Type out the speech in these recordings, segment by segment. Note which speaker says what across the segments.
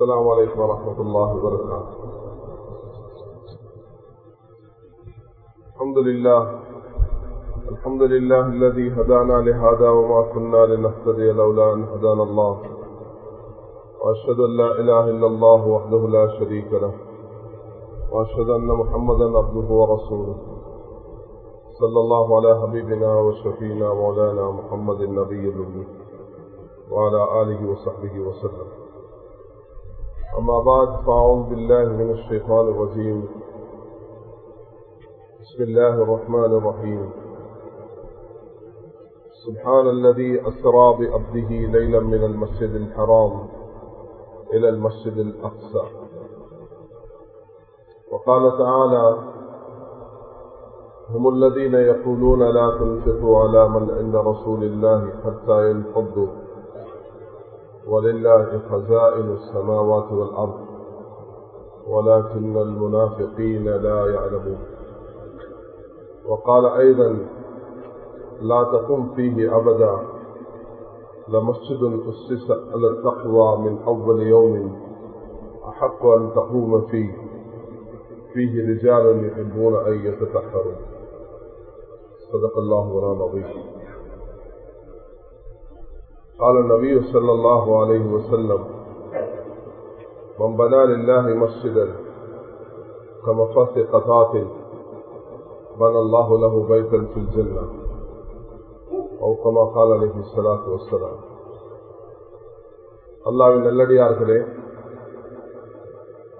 Speaker 1: السلام عليكم ورحمة الله وبركاته. الحمد لله. الحمد لله الذي هدانا لهذا وما كنا لنهتدي لولا أن هدانا الله. وأشهد أن لا إله إلا الله وحده لا شريك له. وأشهد أن محمدا عبده ورسوله. صلى الله على حبيبنا وشفينا مولانا محمد النبي الأمي. وعلى آله وصحبه وسلم. أما بعد فأعوذ بالله من الشيطان الرجيم. بسم الله الرحمن الرحيم. سبحان الذي أسرى بأبده ليلا من المسجد الحرام إلى المسجد الأقصى. وقال تعالى هم الذين يقولون لا تنفقوا على من عند رسول الله حتى ينفضوا. ولله خزائن السماوات والأرض ولكن المنافقين لا يعلمون. وقال أيضا لا تقم فيه أبدا لمسجد أسس على التقوى من أول يوم أحق أن تقوم فيه فيه رجال يحبون أن يتطهروا. صدق الله ولا نظيف قال النبي صلى الله عليه وسلم من بنى لله مسجدا كمفات قطعة بنى الله له بيتا في الجنة أو كما قال عليه الصلاة والسلام அல்லாவின் நல்லடியார்களே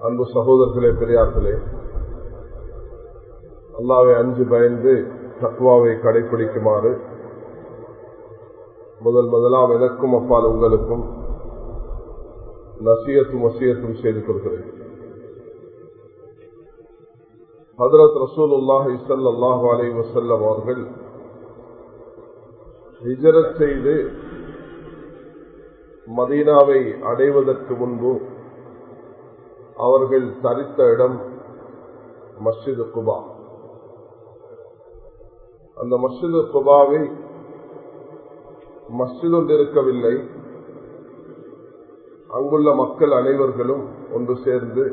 Speaker 1: அன்பு சகோதரர்களே பெரியார்களே அல்லாவை அஞ்சு பயந்து தக்குவாவை கடைபிடிக்குமாறு முதல் முதலாம் எனக்கும் அப்பால் உங்களுக்கும் நசியத்தும் வசியத்தும் செய்து கொடுக்கிறேன். ஹதரத் ரசூல் உல்லாஹி சல்லாஹு அலை வசல்லம் அவர்கள் ஹிஜரத் செய்து மதீனாவை அடைவதற்கு முன்பு அவர்கள் தரித்த இடம் மஸ்ஜிது குபா. அந்த மஸ்ஜிது குபாவை மஸ்ஜித் ஒன்று இருக்கவில்லை. அங்குள்ள மக்கள் அனைவர்களும் ஒன்று சேர்ந்து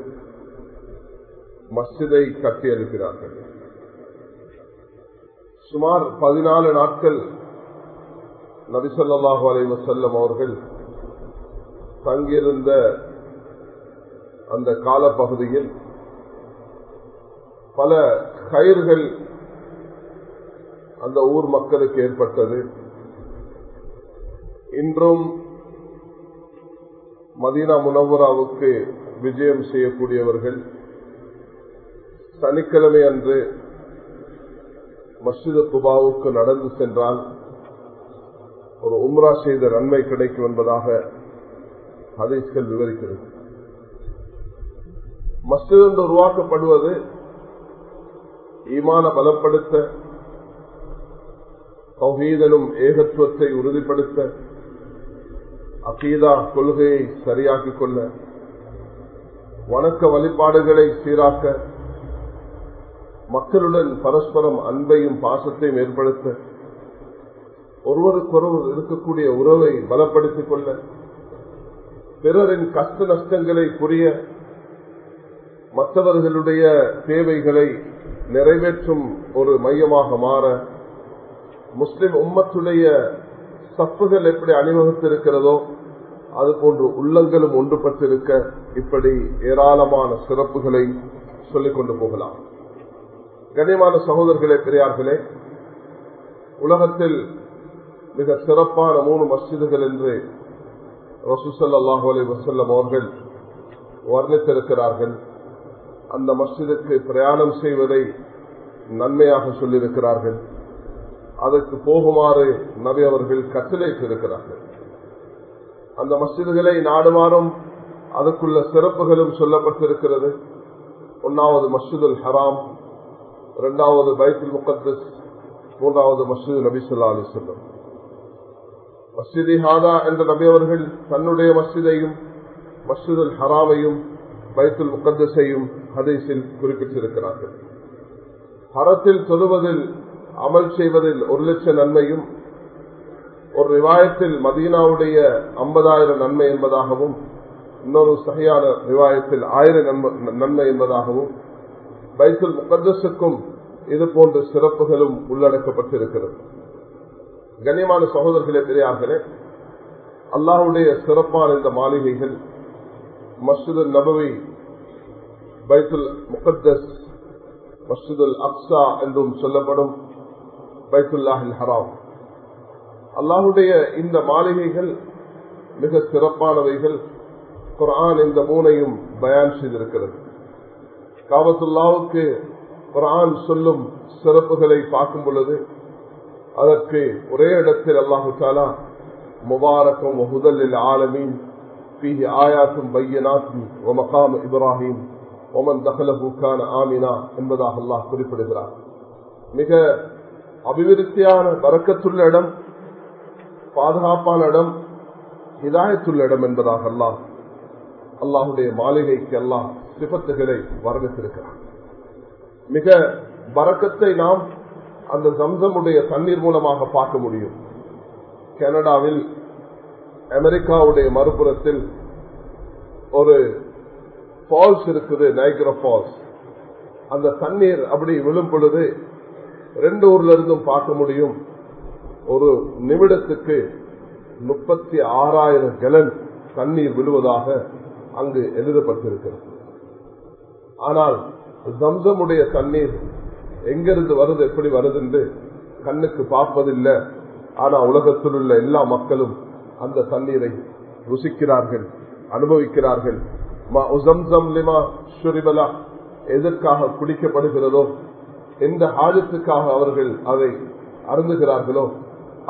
Speaker 1: மஸ்ஜிதை கட்டியெழுக்கிறார்கள் சுமார் பதினாலு நாட்கள் நபிசல்லாஹு அலைவசல்லம் அவர்கள் தங்கியிருந்த அந்த காலப்பகுதியில் பல கயிர்கள் அந்த ஊர் மக்களுக்கு ஏற்பட்டது. இன்றும் மதீனா முனவராவுக்கு விஜயம் செய்யக்கூடியவர்கள் சனிக்கிழமை அன்று மஸ்ஜித குபாவுக்கு நடந்து சென்றால் ஒரு உம்ரா செய்த நன்மை கிடைக்கும் என்பதாக ஹதீஸ்கள் விவரிக்கிறது. மஸ்ஜித் என்று உருவாக்கப்படுவது ஈமான பலப்படுத்த கௌஹீதனும் ஏகத்துவத்தை உறுதிப்படுத்த அகீதா கொள்கையை சரியாக்கிக் கொள்ள வணக்க வழிபாடுகளை சீராக்க மக்களுடன் பரஸ்பரம் அன்பையும் பாசத்தையும் ஏற்படுத்த ஒருவருக்கொருவர் இருக்கக்கூடிய உறவை பலப்படுத்திக் கொள்ள பிறரின் கஷ்ட நஷ்டங்களை புரிய மற்றவர்களுடைய தேவைகளை நிறைவேற்றும் ஒரு மையமாக மாற முஸ்லிம் உம்மத்துடைய சப்புகள் எப்படி அணிவகுத்திருக்கிறதோ அது போன்று உள்ளங்களும் ஒன்றுபட்டிருக்க இப்படி ஏராளமான சிறப்புகளை சொல்லிக் கொண்டு போகலாம். கனிமான சகோதரர்களே பெரியார்களே உலகத்தில் மிக சிறப்பான மூணு மஸ்ஜிதுகள் என்று ரசூசல்லாஹு அலி வசல்லம் அவர்கள் வர்ணித்திருக்கிறார்கள். அந்த மஸ்ஜிதுக்கு பிரயாணம் செய்வதை நன்மையாக சொல்லியிருக்கிறார்கள். அதற்கு போகுமாறு நபி அவர்கள் கட்டளையிட்டிருக்கிறார்கள். அந்த மசிதுகளை நாடுமாறும் அதுக்குள்ள சிறப்புகளும் சொல்லப்பட்டிருக்கிறது. ஒன்னாவது மஸ்ஜிதுல் ஹராம் இரண்டாவது பைத்துல் முகத்தஸ் மூன்றாவது மஸ்ஜிது நபி சொல்லா அலி சொல்லம் மஸ்ஜிதி ஹாதா என்ற நபியவர்கள் தன்னுடைய மஸ்ஜிதையும் மஸ்ஜிதுல் ஹராமையும் பைத்துல் முகத்தஸையும் ஹதீஸில் குறிப்பிட்டிருக்கிறார்கள். ஹரத்தில் தொழுவதில் அமல் செய்வதில் ஒரு லட்சம் நன்மையும் ஒரு ரிவாயத்தில் மதீனாவுடைய ஐம்பதாயிரம் நன்மை என்பதாகவும் இன்னொரு சரியான விவாயத்தில் ஆயிரம் நன்மை என்பதாகவும் பைத்துல் முகத்தஸுக்கும் இது போன்ற சிறப்புகளும் உள்ளடக்கப்பட்டிருக்கிறது. கண்ணியமான சகோதரர்களே பெரியார்களே அல்லாஹுடைய சிறப்பான இந்த மாளிகைகள் மஸ்ஜிது நபவி பைத்துல் முகத்தஸ் மஸ்ஜிதுல் அப்சா என்றும் சொல்லப்படும் பைத்துல்லாஹில் ஹராம். அல்லாஹுடைய இந்த மாளிகைகள் மிக சிறப்பானவைகள். குரான் இந்த மூனையும் பயான் செய்திருக்கிறது. காவத்துல்லாவுக்கு குரான் சொல்லும் சிறப்புகளை பார்க்கும் பொழுது அதற்கு ஒரே இடத்தில் அல்லாஹு தாலா முபாரக்கும் முதலில் ஆலமீன் பி ஆயாத்தும் பையனாத்தும் ஒமகாம் இப்ராஹிம் ஒமன் தஹலஹூக்கான ஆமினா என்பதாக அல்லாஹ் குறிப்பிடுகிறார். மிக அபிவிருத்தியான வரக்கத்துள்ள இடம் பாதுகாப்பான இடம் ஹிதாயத்துள்ள இடம் என்பதாக அல்லாஹ் அல்லாஹுடைய மாளிகைக்கு அல்லாஹ் சிபத்துகளை வர்ணித்திருக்கிறார் மிக வரக்கத்தை நாம் அந்த சம்சமுடைய தண்ணீர் மூலமாக பார்க்க முடியும். கனடாவில் அமெரிக்காவுடைய மறுபுறத்தில் ஒரு ஃபால்ஸ் இருக்குது நைக்ரோ ஃபால்ஸ் அந்த தண்ணீர் அப்படி விழும் பொழுது ரெண்டு ஊர்ல இருந்தும் பார்க்க முடியும். ஒரு நிமிடத்துக்கு முப்பத்தி ஆறாயிரம் கலன் தண்ணீர் விழுவதாக அங்கு எழுதப்பட்டிருக்கிறது. ஆனால் ஜம்சமுடைய தண்ணீர் எங்கிருந்து வருது எப்படி வருது என்று கண்ணுக்கு பார்ப்பதில்லை. ஆனா உலகத்தில் உள்ள எல்லா மக்களும் அந்த தண்ணீரை ருசிக்கிறார்கள் அனுபவிக்கிறார்கள். எதற்காக குடிக்கப்படுகிறதோ எந்த ஆழத்துக்காக அவர்கள் அதை அருந்துகிறார்களோ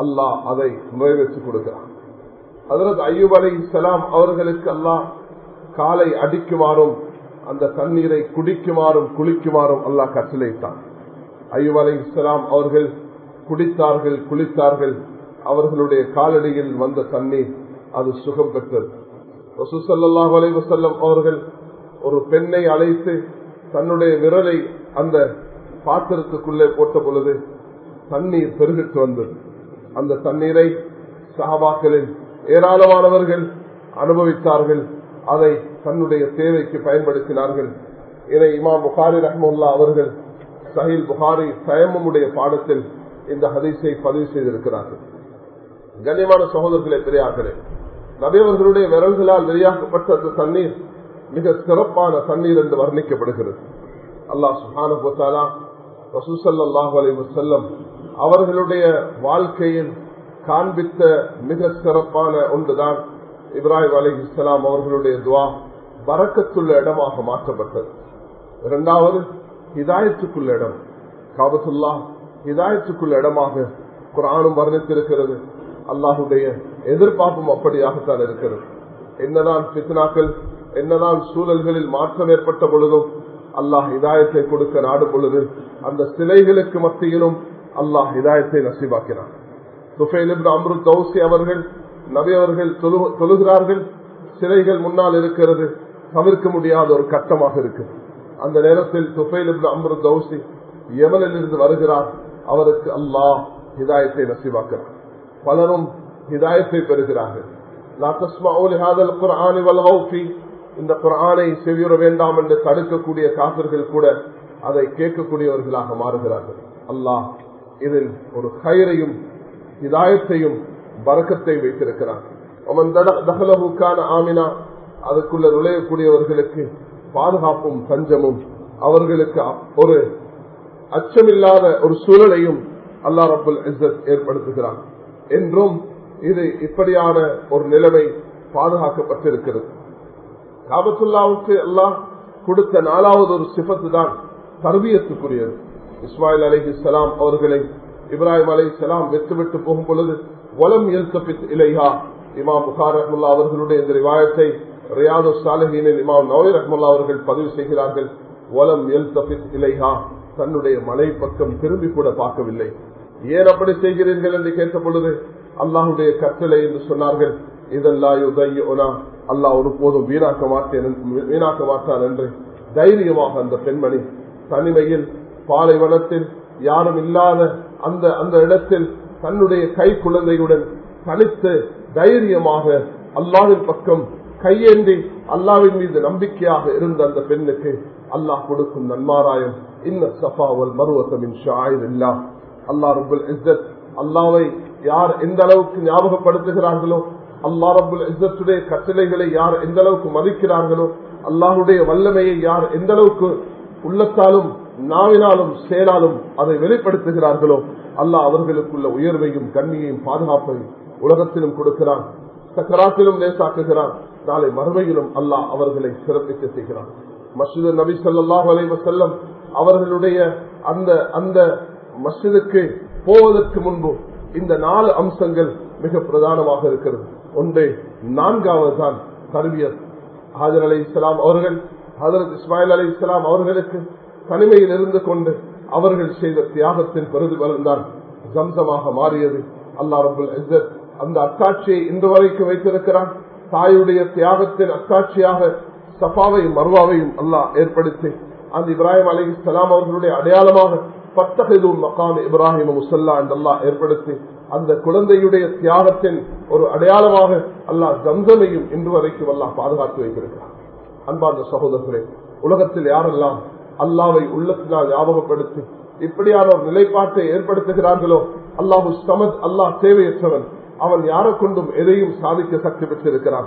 Speaker 1: அல்லாஹ் அதை நிறைவேற்றி கொடுக்கிறான். அதற்கு ஐயூப் அலை சலாம் அவர்களுக்கு அல்லாஹ் காலை அடிக்குமாறும் அந்த தண்ணீரை குடிக்குமாறும் குளிக்குமாறும் அல்லாஹ் கட்டளையிட்டான். ஐயூப் அலை இஸ்லாம் அவர்கள் குடித்தார்கள் குளித்தார்கள். அவர்களுடைய காலடியில் வந்த தண்ணீர் அது சுகம் பெற்றது. ரசூசல்லாஹ் அலைவசல்லம் அவர்கள் ஒரு பெண்ணை அழைத்து தன்னுடைய விரலை அந்த பாத்திரத்துக்குள்ளே போட்ட பொழுது தண்ணீர் பெருகிட்டு வந்தது. அந்த தண்ணீரை சகபாக்களில் ஏராளமானவர்கள் அனுபவித்தார்கள். அதை தன்னுடைய தேவைக்கு பயன்படுத்தினார்கள். இதை இமாம் புகாரி ரஹமுல்லா அவர்கள் சஹில் புகாரி சயமமுடைய பாடத்தில் இந்த ஹதீஸை பதிவு செய்திருக்கிறார்கள். கண்ணியமான சகோதரர்களே பெரியார்களே நபியவர்களுடைய விரல்களால் வெளியாக்கப்பட்ட அந்த தண்ணீர் மிக சிறப்பான தண்ணீர் என்று வர்ணிக்கப்படுகிறது. அல்லாஹ் சுஹானா ரசூசல்லாஹ் அலி வசல்லம் அவர்களுடைய வாழ்க்கையில் காண்பித்த மிக சிறப்பான ஒன்றுதான் இப்ராஹிம் அலி இஸ்லாம் அவர்களுடைய துவா. வரக்கத்துள்ள இடமாக மாற்றப்பட்டது. இரண்டாவது இதாயத்துக்குள்ள இடம். காபத்துல்லா இதாயத்துக்குள்ள இடமாக குரானும் வர்ணித்திருக்கிறது. அல்லாஹுடைய எதிர்பார்ப்பும் அப்படியாகத்தான் இருக்கிறது. என்னதான் பித்னாக்கள் என்னதான் சூழல்களில் மாற்றம் ஏற்பட்ட பொழுதும் அல்லாஹ் இதாயத்தை கொடுக்க நாடு பொழுது அந்த சிலைகளுக்கு மத்தியிலும் அல்லாஹ் இதாயத்தை நசிபாக்கினார் தௌசி அவர்கள் நபி அவர்கள் தொழுகிறார்கள். சிலைகள் முன்னால் இருக்கிறது. தவிர்க்க முடியாத ஒரு கட்டமாக இருக்கு அந்த நேரத்தில் துஃபைல் அம்ருத் தௌசி யமனில் இருந்து வருகிறார். அவருக்கு அல்லாஹ் ஹிதாயத்தை நசிவாக்கிறார் பலரும் ஹிதாயத்தை பெறுகிறார்கள். இந்த குரானை செவியுற வேண்டாம் என்று தடுக்கக்கூடிய காப்பர்கள் கூட அதை கேட்கக்கூடியவர்களாக மாறுகிறார்கள். அல்லாஹ் இதில் ஒரு கயிறையும் இதாயத்தையும் பறக்கத்தை வைத்திருக்கிறார். அவன் தகலவுக்கான ஆமினா அதுக்குள்ள நுழையக்கூடியவர்களுக்கு பாதுகாப்பும் பஞ்சமும் அவர்களுக்கு ஒரு அச்சமில்லாத ஒரு சூழலையும் அல்லா ரபுல் இஸ்ஸத் ஏற்படுத்துகிறார் என்றும் இது இப்படியான ஒரு நிலைமை பாதுகாக்கப்பட்டிருக்கிறது. காபத்துல்லாவுக்கு எல்லாம் கொடுத்த நாலாவது ஒரு சிபத்து தான் தர்பியத்துக்குரியது. இஸ்மாயில் அலி இஸ்லாம் அவர்களை இப்ராஹிம் அலி இஸ்லாம் வெற்றுவிட்டு போகும் பொழுது வலம் எல்தபித் இலையா இமாம் புகார் ரஹ்முல்லா அவர்களுடைய இந்த ரிவாயத்தை ரியாது சாலஹீனில் இமாம் நவீர் ரஹ்முல்லா அவர்கள் பதிவு செய்கிறார்கள். வலம் எல்தபித் இலைஹா? தன்னுடைய மலை பக்கம் திரும்பி கூட பார்க்கவில்லை. ஏன் அப்படி செய்கிறீர்கள்? என்று கேட்ட பொழுது அல்லாஹுடைய கட்டளை என்று சொன்னார்கள். இதெல்லாம் அல்லாஹ் ஒரு போதும் வீணாக்க மாட்டேன் வீணாக்க மாட்டான் என்று தைரியமாக அந்த பெண்மணி தனிமையில் பாலைவனத்தில் யாரும் இல்லாத அந்த அந்த இடத்தில் தன்னுடைய கை குழந்தையுடன் தனித்து தைரியமாக அல்லாவின் பக்கம் கையேந்தி அல்லாவின் மீது நம்பிக்கையாக இருந்த அந்த பெண்ணுக்கு அல்லாஹ் கொடுக்கும் நன்மாராயம். இன்ன சஃபாவல் மருவத்தமின் ஷாயில்லா அல்லா ரபுல் இஸ்ஸத் அல்லாவை யார் எந்த அளவுக்கு ஞாபகப்படுத்துகிறார்களோ அல்லா ரபுல் இஸ்ஸத்துடைய கட்டளைகளை யார் எந்த அளவுக்கு மதிக்கிறார்களோ அல்லாஹுடைய வல்லமையை யார் எந்த அளவுக்கு உள்ளத்தாலும் நாவினாலும் செயலாலும் அதை வெளிப்படுத்துகிறார்களோ அல்லாஹ் அவர்களுக்குள்ள உயர்வையும் கண்ணியையும் பாதுகாப்பையும் உலகத்திலும் கொடுக்கிறான் சக்கராத்திலும் லேசாக்குகிறான் நாளை மறுமையிலும் அல்லாஹ் அவர்களை சிறப்பிக்க செய்கிறான். மஸ்ஜித் நபி சொல்லாஹ் அலைவ செல்லம் அவர்களுடைய அந்த அந்த மஸ்ஜிதுக்கு போவதற்கு முன்பு இந்த நாலு அம்சங்கள் மிக பிரதானமாக இருக்கிறது. ஒன்று நான்காவது தான் தர்பியத். ஹாஜர் அலி இஸ்லாம் அவர்கள் ஹசரத் இஸ்மாயில் அலி இஸ்லாம் அவர்களுக்கு தனிமையில் இருந்து கொண்டு அவர்கள் செய்த தியாகத்தின் பிரதிபலன் தான் ஜம்சமாக மாறியது. அல்லா ரபுல் இஸ்ஸத் அந்த அத்தாட்சியை இன்று வரைக்கும் வைத்திருக்கிறான். தாயுடைய தியாகத்தின் அத்தாட்சியாக சஃபாவையும் மர்வாவையும் அல்லாஹ் ஏற்படுத்தி அந்த இப்ராஹிம் அலி இஸ்லாம் அவர்களுடைய அடையாளமாக பத்தகைதும் மக்காம் இப்ராஹிம் முசல்லா என்றெல்லாம் ஏற்படுத்தி அந்த குழந்தையுடைய தியாகத்தின் ஒரு அடையாளமாக அல்லாஹ் ஜம்சமையும் இன்று வரைக்கும் அல்லாஹ் பாதுகாத்து வைத்திருக்கிறார் அன்பார்ந்த சகோதரர்களே உலகத்தில் யாரெல்லாம் அல்லாவை உள்ளத்தினால் ஞாபகப்படுத்தி இப்படியான நிலைப்பாட்டை ஏற்படுத்துகிறார்களோ அல்லாஹு சமத் அல்லாஹ் தேவையற்றவன். அவன் யாரை கொண்டும் எதையும் சாதிக்க சக்தி பெற்றிருக்கிறான்.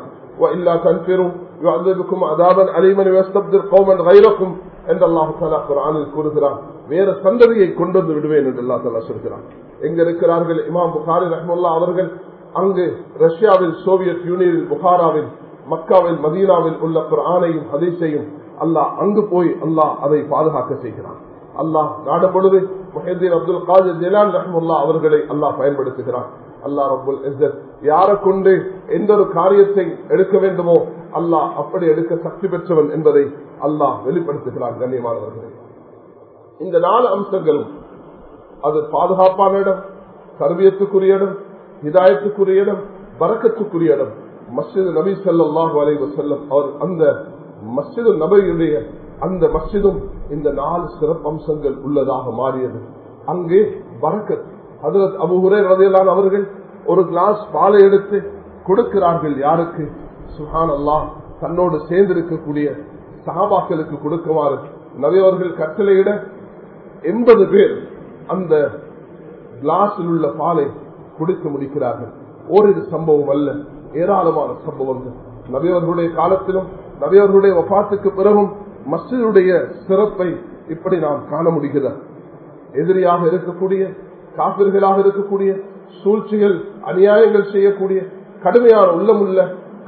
Speaker 1: கூறுகிறான். வேற சந்ததியை கொண்டு வந்து விடுவேன் என்று அல்லா தலா சொல்கிறான். எங்க இருக்கிறார்கள்? இமாம் புகாரி ரஹமுல்லா அவர்கள் அங்கு ரஷ்யாவில் சோவியத் யூனியனில் புகாராவில் மக்காவில் மதீனாவில் உள்ள குரானையும் ஹதீஸையும் அல்லாஹ் அங்கு போய் அல்லாஹ் அதை பாதுகாக்க செய்கிறான். அல்லாஹ் நாடப்படுது. பொழுது அப்துல் காஜர் ஜெலான் ரஹமுல்லா அவர்களை அல்லாஹ் பயன்படுத்துகிறான். அல்லா ரபுல் இஸ்ஸத் யாரை கொண்டு எந்த ஒரு காரியத்தை எடுக்க வேண்டுமோ அல்லாஹ் அப்படி எடுக்க சக்தி பெற்றவன் என்பதை அல்லாஹ் வெளிப்படுத்துகிறான் கண்ணியமானவர்களே. இந்த நாலு அம்சங்களும் அது பாதுகாப்பான இடம் சர்வியத்துக்குரிய இடம் இதாயத்துக்குரிய இடம் வரக்கத்துக்குரிய இடம். மஸ்ஜித் நபி சல்லாஹு அலைவ அவர் அந்த மஸ்ஜிது நபையுடைய அந்த மஸ்ஜிதும் இந்த நாலு சிறப்பம்சங்கள் உள்ளதாக மாறியது. அங்கே பறக்கத் ஹதரத் அபுஹுரே ரதையிலான அவர்கள் ஒரு கிளாஸ் பாலை எடுத்து கொடுக்கிறார்கள் யாருக்கு? சுஹான் அல்லாஹ் தன்னோடு சேர்ந்திருக்கக்கூடிய சகாபாக்களுக்கு கொடுக்குமாறு. நவியவர்கள் கட்டளையிட எண்பது பேர் அந்த கிளாஸில் உள்ள பாலை குடித்து முடிக்கிறார்கள். ஓரிரு சம்பவம் அல்ல. ஏராளமான சம்பவங்கள். நபியவர்களுடைய காலத்திலும் நபியவர்களுடைய வபாத்துக்கு பிறகும் மஸ்ஜிதுடைய சிறப்பை இப்படி நாம் காண முடிகிறார் எதிரியாக இருக்கக்கூடிய காப்பிர்களாக இருக்கக்கூடிய சூழ்ச்சிகள் அநியாயங்கள் செய்யக்கூடிய கடுமையான உள்ளமுள்ள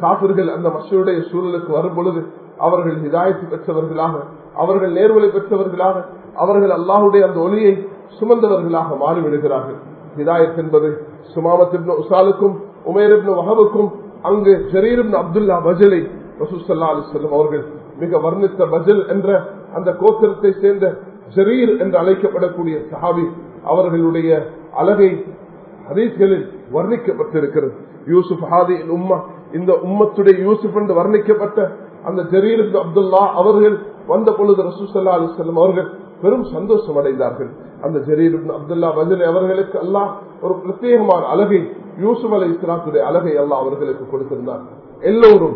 Speaker 1: காப்பிர்கள் அந்த மசியுடைய சூழலுக்கு வரும் பொழுது அவர்கள் ஹிதாயத்து பெற்றவர்களாக அவர்கள் நேர்வழி பெற்றவர்களாக அவர்கள் அல்லாஹுடைய அந்த ஒளியை சுமந்தவர்களாக மாறிவிடுகிறார்கள். ஹிதாயத் என்பது சுமாமத் உசாலுக்கும் உமேர் வஹபுக்கும் அங்கு ஜரீர் அப்துல்லா பஜலை ரசூசல்லா அலிஸ்லம் அவர்கள் மிக வர்ணித்த பஜல் என்ற அந்த கோத்திரத்தை சேர்ந்த ஜரீர் என்று அழைக்கப்படக்கூடிய சஹாபி அவர்களுடைய அழகை ஹதீஸ்களில் வர்ணிக்கப்பட்டிருக்கிறது. யூசுப் ஹாதி உம்மா இந்த உம்மத்துடைய யூசுப் என்று வர்ணிக்கப்பட்ட அந்த ஜரீர் அப்துல்லா அவர்கள் வந்த பொழுது ரசூசல்லா அலிஸ்லம் அவர்கள் பெரும் சந்தோஷம் அடைந்தார்கள். அந்த ஜரீர் அப்துல்லா பஜலை அவர்களுக்கு அல்லாஹ் ஒரு பிரத்யேகமான அழகை யூசுப் அலை இஸ்லாத்துடைய அழகை அல்லாஹ் அவர்களுக்கு கொடுத்திருந்தார். எல்லோரும்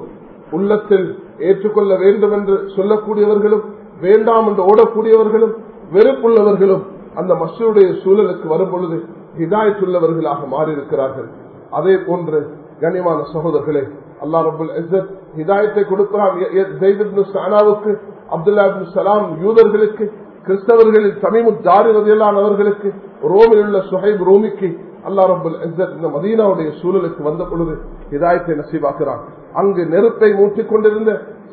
Speaker 1: உள்ளத்தில் ஏற்றுக்கொள்ள வேண்டும் என்று சொல்லக்கூடியவர்களும் வேண்டாம் என்று ஓடக்கூடியவர்களும் வெறுப்புள்ளவர்களும் அந்த மசூடைய சூழலுக்கு வரும் பொழுது ஹிதாயத்துள்ளவர்களாக மாறியிருக்கிறார்கள். அதே போன்று கனிமான சகோதரர்களே அல்லா ரபுல் ஹிதாயத்தை கொடுக்கிறான். அப்துல்லா சலாம் யூதர்களுக்கு கிறிஸ்தவர்களில் சமீமு ஜாரிவதையிலான அவர்களுக்கு ரோமில் உள்ள சுஹைப் ரோமிக்கு அல்லா ரபுல் இந்த மதீனாவுடைய சூழலுக்கு வந்த பொழுது இதாயத்தை நசீவாக்குறான் அங்கு நெருப்பை மூட்டிக் கொண்டிருந்த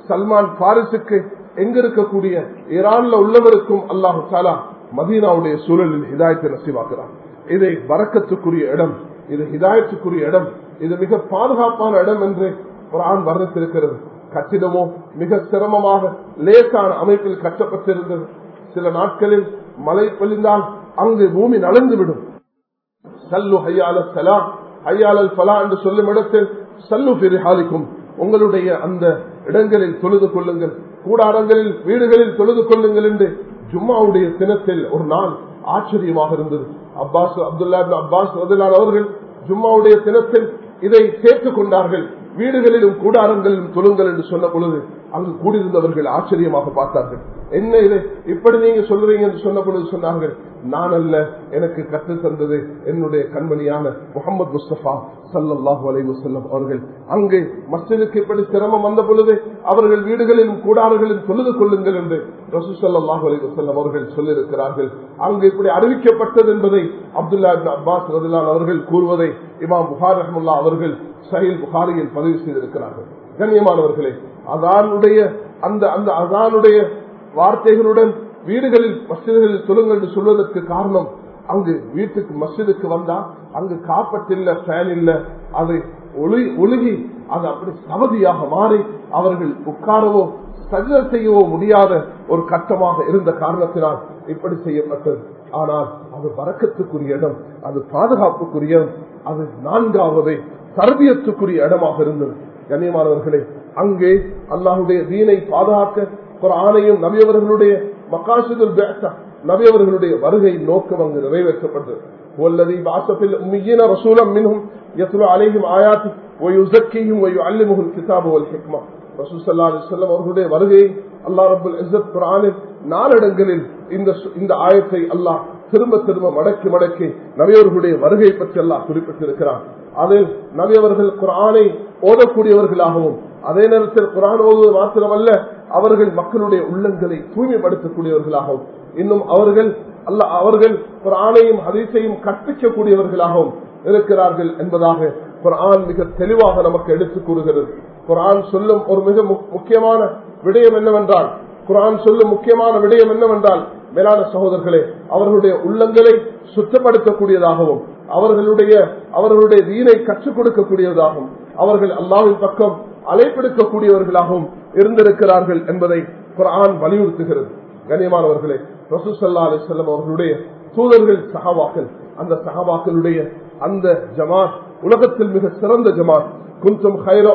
Speaker 1: சல்மான் பாரிசுக்கு எங்க இருக்கக்கூடிய ஈரான்ல உள்ளவருக்கும் அல்லாஹு சாலா மதீனாவுடைய சூழலில் ஹிதாயத்தை நசீவாக்குறான் இதை வரக்கத்துக்குரிய இடம். இது ஹிதாயத்துக்குரிய இடம். இது மிக பாதுகாப்பான இடம் என்று குரான் வர்ணித்திருக்கிறது. கட்டிடமோ மிக சிரமமாக லேசான அமைப்பில் கட்டப்பட்டிருந்தது. சில நாட்களில் மழை பொழிந்தால் அங்கு பூமி நலந்துவிடும் சல்லு ஹையால சலா ஹையாலல் என்று சொல்லும் இடத்தில் சல்லு பிரிஹாலிக்கும் உங்களுடைய அந்த இடங்களில் தொழுது கொள்ளுங்கள். கூடாரங்களில் வீடுகளில் தொழுது கொள்ளுங்கள் என்று ஜும்மாவுடைய தினத்தில் ஒரு நாள் ஆச்சரியமாக இருந்தது. அப்பாஸ் அப்துல்லா அப்பாஸ் அவர்கள் ஜும்மாவுடைய தினத்தில் இதை சேர்த்துக் கொண்டார்கள் வீடுகளிலும் கூடாரங்களிலும் தொழுங்கள் என்று சொன்ன பொழுது அங்கு கூடியிருந்தவர்கள் ஆச்சரியமாக பார்த்தார்கள். என்ன இது? இப்படி நீங்க சொல்றீங்க என்று சொன்ன பொழுது சொன்னார்கள் நான் அல்ல எனக்கு கற்று தந்தது என்னுடைய கண்மணியான முகமது முஸ்தபா சல்லாஹூ அலை வசல்லம் அவர்கள். அங்கு மஸ்ஜிதுக்கு இப்படி சிரமம் வந்த பொழுது அவர்கள் வீடுகளிலும் கூடாரங்களிலும் தொழுது கொள்ளுங்கள் என்று ரசூ சல்லாஹூ அலை வசல்லம் அவர்கள் சொல்லியிருக்கிறார்கள். அங்கு இப்படி அறிவிக்கப்பட்டது என்பதை அப்துல்லா அப்பாஸ் ரதுல்லான் அவர்கள் கூறுவதை இமாம் புகார் ரஹமுல்லா அவர்கள் சஹில் புகாரியில் பதிவு செய்திருக்கிறார்கள். கண்ணியமானவர்களே அதானுடைய அந்த அந்த அதானுடைய வார்த்தைகளுடன் வீடுகளில் மசிதிகளில் சொல்லுங்கள் என்று சொல்வதற்கு காரணம் அங்கு வீட்டுக்கு மசிதுக்கு வந்தா அங்கு காப்பட்டில்ல ஃபேன் இல்ல அது ஒழுகி அது அப்படி சமதியாக மாறி அவர்கள் உட்காரவோ சஜ செய்யவோ முடியாத ஒரு கட்டமாக இருந்த காரணத்தினால் இப்படி செய்யப்பட்டது. ஆனால் அது வரக்கத்துக்குரிய இடம் அது பாதுகாப்புக்குரிய அது நான்காவது தர்பியத்துக்குரிய இடமாக இருந்தது. கண்ணியமானவர்களே அங்கே அல்லாஹுடைய வீணை பாதுகாக்க ஒரு ஆணையும் நபியவர்களுடைய மகாசிதுல் பேசா நபியவர்களுடைய வருகை நோக்கம் அங்கு நிறைவேற்றப்பட்டது والذي بعث في الأميين رسولا منهم يتلو عليهم آياته ويزكيهم ويعلمهم الكتاب والحكمة ரசூல் சல்லா அலிஸ்லாம் அவர்களுடைய வருகையை அல்லாஹ் ரபுல் இஸ்ஸத் குரானில் நாலடங்களில் இந்த இந்த ஆயத்தை அல்லாஹ் திரும்ப திரும்ப மடக்கி மடக்கி நபியவர்களுடைய வருகை பற்றி அல்லாஹ் குறிப்பிட்டிருக்கிறார் அதில் நபியவர்கள் குரானை ஓதக்கூடியவர்களாகவும் அதே நேரத்தில் குரான் ஓதுவது மாத்திரமல்ல அவர்கள் மக்களுடைய உள்ளங்களை தூய்மைப்படுத்தக்கூடியவர்களாகவும் இன்னும் அவர்கள் அல்ல அவர்கள் குரானையும் ஹதீஸையும் கற்பிக்கக்கூடியவர்களாகவும் இருக்கிறார்கள் என்பதாக குரான் மிக தெளிவாக நமக்கு எடுத்துக் கூறுகிறது. குரான் சொல்லும் ஒரு மிக முக்கியமான விடயம் என்னவென்றால் குரான் சொல்லும் முக்கியமான விடயம் என்னவென்றால் மேலான சகோதரர்களே அவர்களுடைய உள்ளங்களை சுத்தப்படுத்தக்கூடியதாகவும் அவர்களுடைய அவர்களுடைய வீணை கற்றுக் கொடுக்கக்கூடியதாகவும் அவர்கள் அல்லாவின் பக்கம் அலைப்படுத்தக்கூடியவர்களாகவும் இருந்திருக்கிறார்கள் என்பதை குரான் வலியுறுத்துகிறது. கனியமானவர்களே ரசூசல்லா அலி செல்லம் அவர்களுடைய தூதர்கள் சகாவாக்கள் அந்த சகாவாக்களுடைய அந்த ஜமாத் உலகத்தில் மிக சிறந்த ஜமாத். குந்தும் ஹைர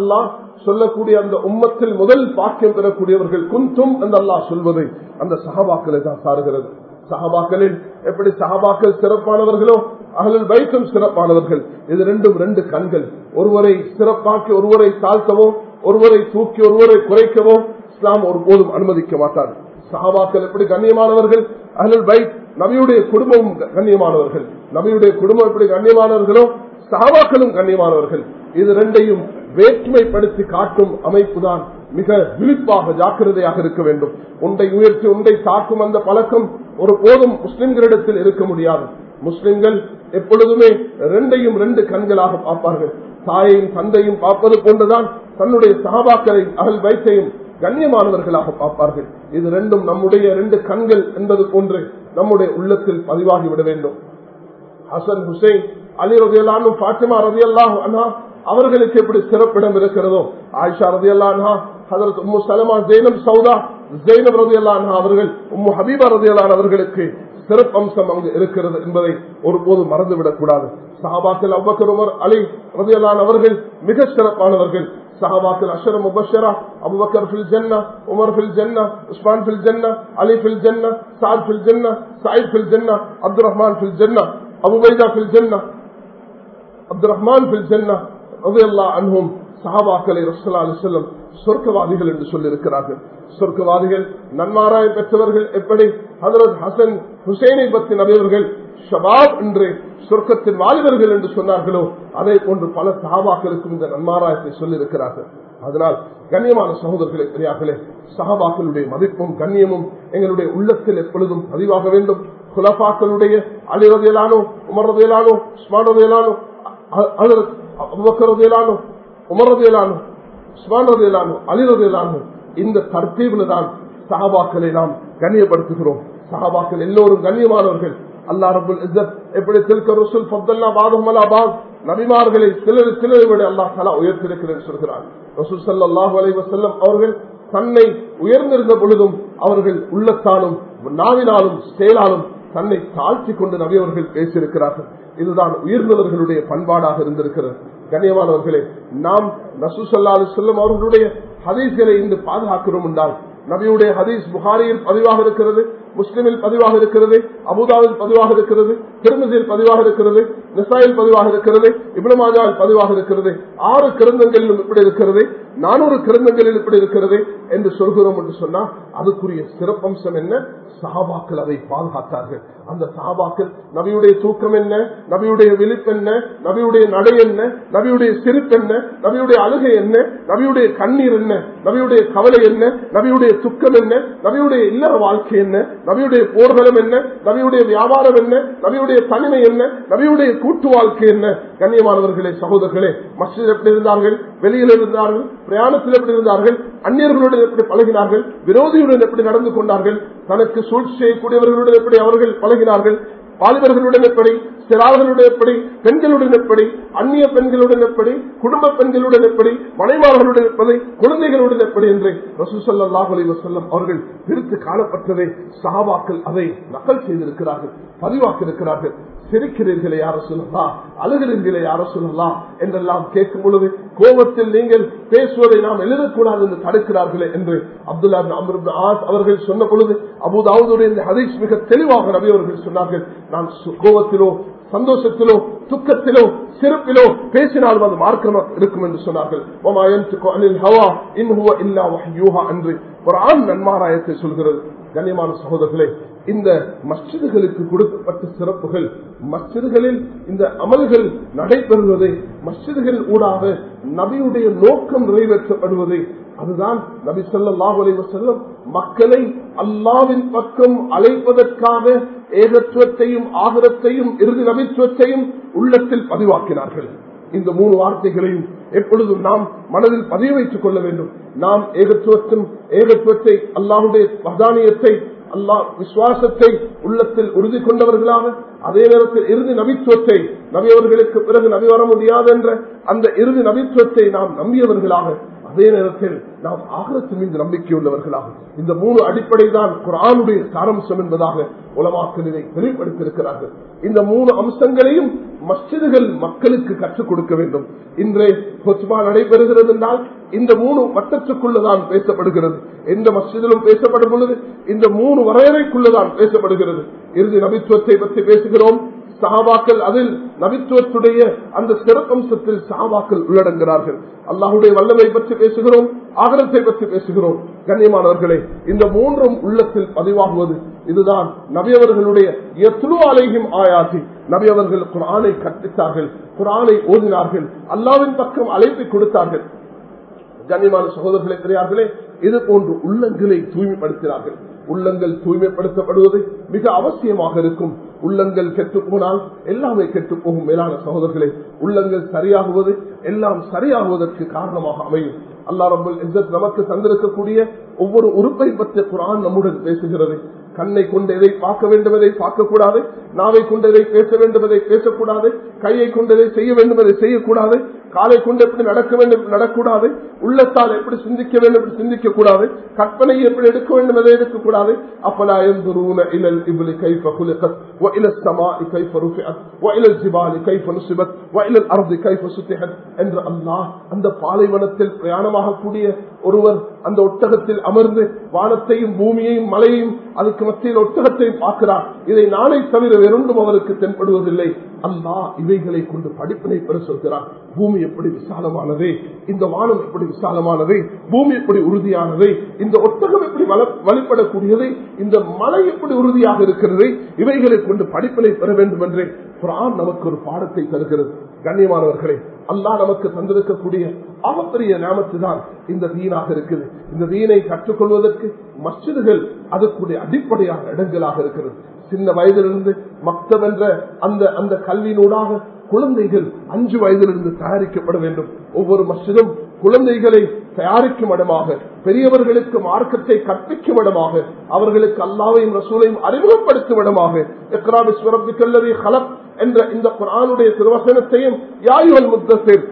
Speaker 1: அல்லாஹ் சொல்லக்கூடிய அந்த உம்மத்தில் முதல் பாக்கியம் பெறக்கூடியவர்கள் குந்தும் அந்த அல்லாஹ் சொல்வதை அந்த சகாபாக்களை தான் சாருகிறது? சஹாபாக்களில் எப்படி சகாபாக்கள் சிறப்பானவர்களோ அகலில் வைத்தும் சிறப்பானவர்கள். இது ரெண்டும் ரெண்டு கண்கள். ஒருவரை சிறப்பாக்கி ஒருவரை தாழ்த்தவோ ஒருவரை தூக்கி ஒருவரை குறைக்கவோ இஸ்லாம் ஒருபோதும் அனுமதிக்க மாட்டார். சஹாபாக்கள் எப்படி கண்ணியமானவர்கள்? அகலில் வைத் நபியுடைய குடும்பம் கண்ணியமானவர்கள். நபியுடைய குடும்பம் எப்படி கண்ணியமானவர்களோ சஹாபாக்களும் கண்ணியமானவர்கள். இது ரெண்டையும் வேற்றுமைப்படுத்தி காட்டும் அமைப்புதான். மிக விழிப்பாக ஜாக்கிரதையாக இருக்க வேண்டும். உண்டை உயர்த்தி உண்டை தாக்கும் அந்த பழக்கம் ஒரு போதும் முஸ்லிம்களிடத்தில் இருக்க முடியாது. முஸ்லிம்கள் எப்பொழுதுமே ரெண்டையும் ரெண்டு கண்களாக பார்ப்பார்கள். தாயையும் தந்தையும் பார்ப்பது போன்றுதான் தன்னுடைய சகாபாக்களை அகல் வைத்தையும் கண்ணியமானவர்களாக பார்ப்பார்கள். இது ரெண்டும் நம்முடைய ரெண்டு கண்கள் என்பது போன்று நம்முடைய உள்ளத்தில் பதிவாகி விட வேண்டும். ஹசன் ஹுசைன் அலி ரதியல்லானும் பாத்திமா ரதியல்லாஹ் அண்ணா அவர்களுக்கு எப்படி சிறப்பிடம் இருக்கிறதோ ஆயிஷா ரதி அல்லான்ஹா ஹதரத் உம்மு சலமா ஜெயினம் சௌதா ஜெயினம் ரதி அவர்கள் உம்மு ஹபீபா ரதி அவர்களுக்கு அவர்களுக்கு சிறப்பம்சம் அங்கு இருக்கிறது என்பதை ஒருபோதும் மறந்துவிடக் கூடாது சஹாபாக்கள் அவ்வக்கர் உமர் அலி ரதி அல்லான் அவர்கள் மிக சிறப்பானவர்கள் சஹாபாக்கள் அஷர முபஷரா அபுபக்கர் ஃபில் ஜன்னா உமர் ஃபில் ஜன்னா உஸ்மான் ஃபில் ஜன்னா அலி ஃபில் ஜன்னா சாத் ஃபில் ஜன்னா சாயித் ஃபில் ஜன்னா அப்துல் ரஹ்மான் ஃபில் ஜன்னா அபுபைதா ஃபில் ஜன்னா அப்துல் ரஹ்மான் ஃபில் ஜன்னா அன்ஹும் சஹாபாக்களை ரசூல்லா அலிசல்லம் சொர்க்கவாதிகள் என்று சொல்லியிருக்கிறார்கள். சொர்க்கவாதிகள் நன்மாராயம் பெற்றவர்கள் எப்படி? ஹசரத் ஹசன் ஹுசேனை பத்தி நபியவர்கள் ஷபாப் என்று சொர்க்கத்தின் வாலிபர்கள் என்று சொன்னார்களோ அதே போன்று பல சஹாபாக்களுக்கும் இந்த நன்மாராயத்தை சொல்லியிருக்கிறார்கள். அதனால் கண்ணியமான சகோதரர்களை பெரியார்களே சஹாபாக்களுடைய மதிப்பும் கண்ணியமும் எங்களுடைய உள்ளத்தில் எப்பொழுதும் பதிவாக வேண்டும். குலபாக்களுடைய அலிரதையிலானோ உமரதையிலானோ ஸ்மானதையிலானோ அபுபக்கரதையிலானோ உமரதையிலானோ ஸ்மானதையிலானோ அலிரதையிலானோ இந்த தர்த்தீபில் தான் சஹாபாக்களை நாம் கண்ணியப்படுத்துகிறோம். சஹாபாக்கள் எல்லோரும் கண்ணியமானவர்கள். அல்லா ரபுல் எப்படி திருக்க ரசூல் பாதும் அலாபாத் நபிமார்களை சிலர் சிலரை விட அல்லாஹ் தலா உயர்த்திருக்கிறேன் சொல்கிறார் ரசூல் சல்லாஹூ அலை வசல்லம் அவர்கள் தன்னை உயர்ந்திருந்த பொழுதும் அவர்கள் உள்ளத்தாலும் நாவினாலும் செயலாலும் தன்னை தாழ்த்தி கொண்டு நபி அவர்கள் பேசியிருக்கிறார்கள். இதுதான் உயர்ந்தவர்களுடைய பண்பாடாக இருந்திருக்கிறது. கண்ணியமானவர்களே நாம் நசூசல்லா செல்லும் அவர்களுடைய ஹதீஸ்களை இன்று பாதுகாக்கிறோம் என்றால் நபியுடைய ஹதீஸ் புகாரியில் பதிவாக இருக்கிறது. முஸ்லிமில் பதிவாக இருக்கிறது அபுதாவில் பதிவாக இருக்கிறது திருமதியில் பதிவாக இருக்கிறது நிசாயில் பதிவாக இருக்கிறது இப்னமாஜாவில் பதிவாக இருக்கிறது ஆறு கிரந்தங்களிலும் இப்படி இருக்கிறது நானூறு கிரந்தங்களில் இப்படி இருக்கிறது என்று சொல்கிறோம் என்று சொன்னா அதுக்குரிய சிறப்பம்சம் என்ன? சஹாபாக்கள் அதை பாதுகாத்தார்கள். அந்த சஹாபாக்கள் நபியுடைய தூக்கம் என்ன? நபியுடைய விழிப்பு என்ன? நபியுடைய நடை என்ன? நபியுடைய சிரிப்பு என்ன? நபியுடைய அழுகை என்ன? நபியுடைய கண்ணீர் என்ன? நபியுடைய கவலை என்ன? நபியுடைய துக்கம் என்ன? நபியுடைய இல்லற வாழ்க்கை என்ன? நபியுடைய போர்களும் என்ன? நபியுடைய வியாபாரம் என்ன? நபியுடைய தனிமை என்ன? நபியுடைய கூட்டு வாழ்க்கை என்ன? கண்ணியமானவர்களே சகோதரர்களே மஸ்ஜித் எப்படி இருந்தார்கள்? வெளியில் இருந்தார்கள்? பிரயாணத்தில் எப்படி இருந்தார்கள்? அந்நியர்களுடன் எப்படி பழகினார்கள்? விரோதியுடன் எப்படி நடந்து கொண்டார்கள்? தனக்கு சூழ்ச்சி செய்யக்கூடியவர்களுடன் எப்படி அவர்கள் பழகினார்கள்? வாலிபர்களுடன் எப்படி சிறார்களுடன் எப்படி பெண்களுடன் எப்படி அந்நிய பெண்களுடன் எப்படி குடும்ப பெண்களுடன் எப்படி மனைவார்களுடன் எப்படி குழந்தைகளுடன் எப்படி என்று ரசூசல்லாஹ் அலைவசல்லம் அவர்கள் பிரித்து காணப்பட்டதை சஹாபாக்கள் அதை நக்கல் செய்திருக்கிறார்கள் பதிவாக்கியிருக்கிறார்கள். சிரிக்கிறீர்களே யார சொல்லலாம் அழுகிறீர்களே யார சொல்லலாம் என்றெல்லாம் கேட்கும் பொழுது கோபத்தில் நீங்கள் பேசுவதை நாம் எழுதக்கூடாது என்று தடுக்கிறார்களே என்று அப்துல்லா அமர் அவர்கள் சொன்ன பொழுது அபுதாவுடைய இந்த ஹதீஸ் மிக தெளிவாக ரவி அவர்கள் சொன்னார்கள். நான் கோபத்திலோ சந்தோஷத்திலோ துக்கத்திலோ சிறப்பிலோ பேசினாலும் அது மார்க்கம் இருக்கும் என்று சொன்னார்கள். என்று ஒரு ஆண் நன்மாராயத்தை சொல்கிறது. கண்ணியமான சகோதரர்களே இந்த மஸ்ஜிதுகளுக்கு கொடுக்கப்பட்ட சிறப்புகள் மஸ்ஜிதுகளில் இந்த அமல்கள் நடைபெறுவதை மஸ்ஜிதுகள் ஊடாக நபியுடைய நோக்கம் நிறைவேற்றப்படுவதை அதுதான் நபி சொல்லாஹ் செல்லும் மக்களை அல்லாவின் பக்கம் அழைப்பதற்காக ஏகத்துவத்தையும் ஆகரத்தையும் இறுதி நபித்துவத்தையும் உள்ளத்தில் பதிவாக்கினார்கள். இந்த மூணு வார்த்தைகளையும் எப்பொழுதும் நாம் மனதில் பதிய வைத்துக் கொள்ள வேண்டும். நாம் ஏகத்துவத்தின் ஏகத்துவத்தை அல்லாவுடைய பிரதானியத்தை அல்லாஹ் விசுவாசத்தை உள்ளத்தில் உறுதி கொண்டவர்களாக அதே நேரத்தில் இறுதி நபித்துவத்தை நபியவர்களுக்கு பிறகு நபி வர முடியாது என்ற அந்த இறுதி நபித்துவத்தை நாம் நம்பியவர்களாக அதே நேரத்தில் நாம் ஆகலத்தின் மீது நம்பிக்கை உள்ளவர்களாக இந்த மூணு அடிப்படை தான் குரானுடைய சாரம்சம் என்பதாக உலமாக்கள் இதை தெளிவுபடுத்தியிருக்கிறார்கள் இந்த மூணு அம்சங்களையும் மஸ்ஜிதுகள் மக்களுக்கு கற்றுக் கொடுக்க வேண்டும். இன்றே கொத்மா நடைபெறுகிறது என்றால் இந்த மூணு வட்டத்துக்குள்ளதான் பேசப்படுகிறது. எந்த மஸ்ஜிதிலும் பேசப்படும் பொழுது இந்த மூணு வரையறைக்குள்ளதான் பேசப்படுகிறது. இறுதி நபித்துவத்தை பற்றி பேசுகிறோம். சகாபாக்கள் அதில் நபித்துவத்துடைய அந்த சிறப்பம்சத்தில் சகாபாக்கள் உள்ளடங்குகிறார்கள். அல்லாஹுடைய வல்லமை பற்றி பேசுகிறோம் ஆகரத்தை பற்றி பேசுகிறோம். கண்ணியமானவர்களே இந்த மூன்றும் உள்ளத்தில் பதிவாகுவது இதுதான். நபியவர்களுடைய எத்துணு அலையும் ஆயாசி நபியவர்கள் குரானை கற்பித்தார்கள் குரானை ஓதினார்கள் அல்லாவின் பக்கம் அழைப்பை கொடுத்தார்கள். கண்ணியமான சகோதரர்களே பெரியார்களே இது போன்று உள்ளங்களை தூய்மைப்படுத்தினார்கள். உள்ளங்கள் தூய்மைப்படுத்தப்படுவது மிக அவசியமாக இருக்கும். உள்ளங்கள் கெட்டு போனால் எல்லாமே கெட்டு போகும் மேலான சகோதரர்களே. உள்ளங்கள் சரியாகுவது எல்லாம் சரியாகுவதற்கு காரணமாக அமையும். அல்லா ரபுல் இஸ்ஸத் நமக்கு தந்திருக்கக்கூடிய ஒவ்வொரு உறுப்பை பற்றிய குரான் நம்முடன் பேசுகிறது. கண்ணை கொண்டு எதை பார்க்க வேண்டும் எதை பார்க்கக்கூடாது? நாவை கொண்டு எதை பேச வேண்டும் எதை பேசக்கூடாது? கையை கொண்டு எதை செய்ய வேண்டும் எதை செய்யக்கூடாது? காலை கொண்டு எப்படி நடக்க வேண்டும் நடக்கூடாது உள்ளத்தால் எப்படி சிந்திக்க வேண்டும் எப்படி சிந்திக்க கூடாது கற்பனை எப்படி எடுக்க வேண்டும் எதை எடுக்கக்கூடாது அப்பலா எந்தூன இலல் இவளி கைஃப குலிகத் وإلى السماء كيف رفعت وإلى الجبال كيف نصبت وإلى الأرض كيف سطحت என்று அல்லாஹ் அந்த பாலைவனத்தில் பிரயாணமாக கூடிய ஒருவர் அந்த ஒட்டகத்தில் அமர்ந்து வானத்தையும் பூமியையும் மலையையும் அதுக்கு மத்தியில் ஒட்டகத்தையும் பார்க்கிறார். இதை நாளை தவிர வேறொன்றும் அவருக்கு தென்படுவதில்லை. அல்லா இவைகளை கொண்டு படிப்பினை பெற சொல்கிறார். பூமி எப்படி விசாலமானது? இந்த வானம் எப்படி விசாலமானது? பூமி எப்படி உறுதியானது? இந்த ஒட்டகம் எப்படி வழிபடக்கூடியது இந்த மலை எப்படி உறுதியாக இருக்கிறது? இவைகளை கொண்டு படிப்பினை பெற வேண்டும் என்று குரான் நமக்கு ஒரு பாடத்தை தருகிறது. கண்ணியமானவர்களே அல்லா நமக்கு தந்திருக்கக்கூடிய அவப்பெரிய நாமத்து தான் இந்த வீணாக இருக்குது. இந்த தீனை கற்றுக்கொள்வதற்கு மஸ்ஜிதுகள் அதுக்குடைய அடிப்படையான இடங்களாக இருக்கிறது. சின்ன வயதிலிருந்து மக்தம் என்ற அந்த அந்த கல்வியினூடாக குழந்தைகள் அஞ்சு வயதிலிருந்து தயாரிக்கப்பட வேண்டும். ஒவ்வொரு மசிதும் குழந்தைகளை தயாரிக்கும் இடமாக பெரியவர்களுக்கு மார்க்கத்தை கற்பிக்கும் இடமாக அவர்களுக்கு அல்லாவையும் ரசூலையும் அறிமுகப்படுத்தும் இடமாக ஹலப் என்ற இந்த குரானுடைய திருவசனத்தையும் யாயுவல் முத்தத்தில்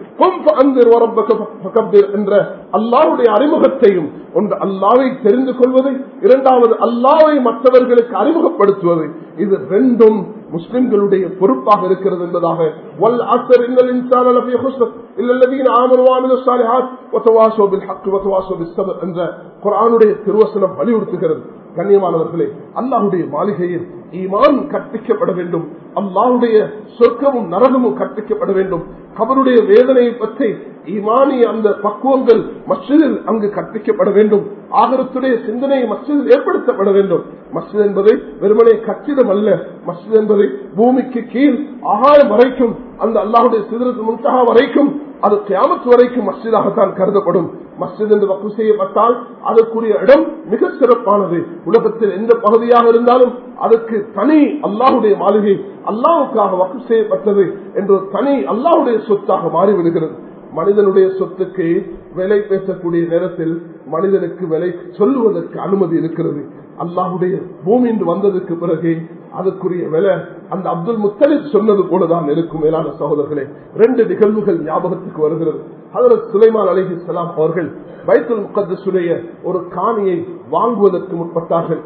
Speaker 1: என்ற அல்லாவுடைய அறிமுகத்தையும் ஒன்று அல்லாவை தெரிந்து கொள்வது இரண்டாவது அல்லாவை மற்றவர்களுக்கு அறிமுகப்படுத்துவது இது ரெண்டும் முஸ்லிம்களுடைய பொறுப்பாக இருக்கிறது என்பதாக வல் அசர் இன்னல் இன்சான் லஃபீ ஹுஸ்ர் இல்லல்லதீன ஆமனு வஅமிலு ஸாலிஹாத் வதவாஸவு பில் ஹக் வதவாஸவு பிஸ் ஸப்ர் என்ற குர்ஆனுடைய திருவசனம் வலியுறுத்துகிறது கண்ணியமானவர்களே அல்லாஹுடைய மாளிகையில் ஈமான் கற்பிக்கப்பட வேண்டும். அல்லாஹுடைய சொர்க்கமும் நரகமும் கற்பிக்கப்பட வேண்டும். அவருடைய வேதனையை பற்றி ஈமானிய அந்த பக்குவங்கள் மஸ்ஜிதில் அங்கு கற்பிக்கப்பட வேண்டும். ஆகரத்துடைய சிந்தனையை மஸ்ஜிதில் ஏற்படுத்தப்பட வேண்டும். மஸ்ஜித் என்பதை வெறுமனே கட்டிடம் அல்ல. மஸ்ஜித் என்பதை பூமிக்கு கீழ் ஆகாயம் வரைக்கும் அந்த அல்லாஹுடைய சிதறத்து முன்தகா வரைக்கும் அது தியாமத்து வரைக்கும் மஸ்ஜிதாகத்தான் கருதப்படும். மஸ்ஜித் என்று வக்கு செய்யப்பட்டால் அதற்குரிய இடம் மிக சிறப்பானது. உலகத்தில் எந்த பகுதியாக இருந்தாலும் அதற்கு தனி அல்லாஹுடைய மாளிகை அல்லாவுக்காக வக்கு செய்யப்பட்டது என்று தனி அல்லாஹுடைய சொத்தாக மாறிவிடுகிறது. மனிதனுடைய சொத்துக்கு விலை பேசக்கூடிய நேரத்தில் மனிதனுக்கு விலை சொல்லுவதற்கு அனுமதி இருக்கிறது. அல்லாஹுடைய பூமி என்று வந்ததற்கு பிறகு அதற்குரிய விலை அந்த அப்துல் முத்தலிப் சொன்னது போலதான் இருக்கும் மேலான சகோதரர்களே. ரெண்டு நிகழ்வுகள் ஞாபகத்துக்கு வருகிறது. அதில் சுலைமான் அலஹி சலாம் அவர்கள் பைத்துல் முக்கத்தசுடைய ஒரு காணியை வாங்குவதற்கு முற்பட்டார்கள்.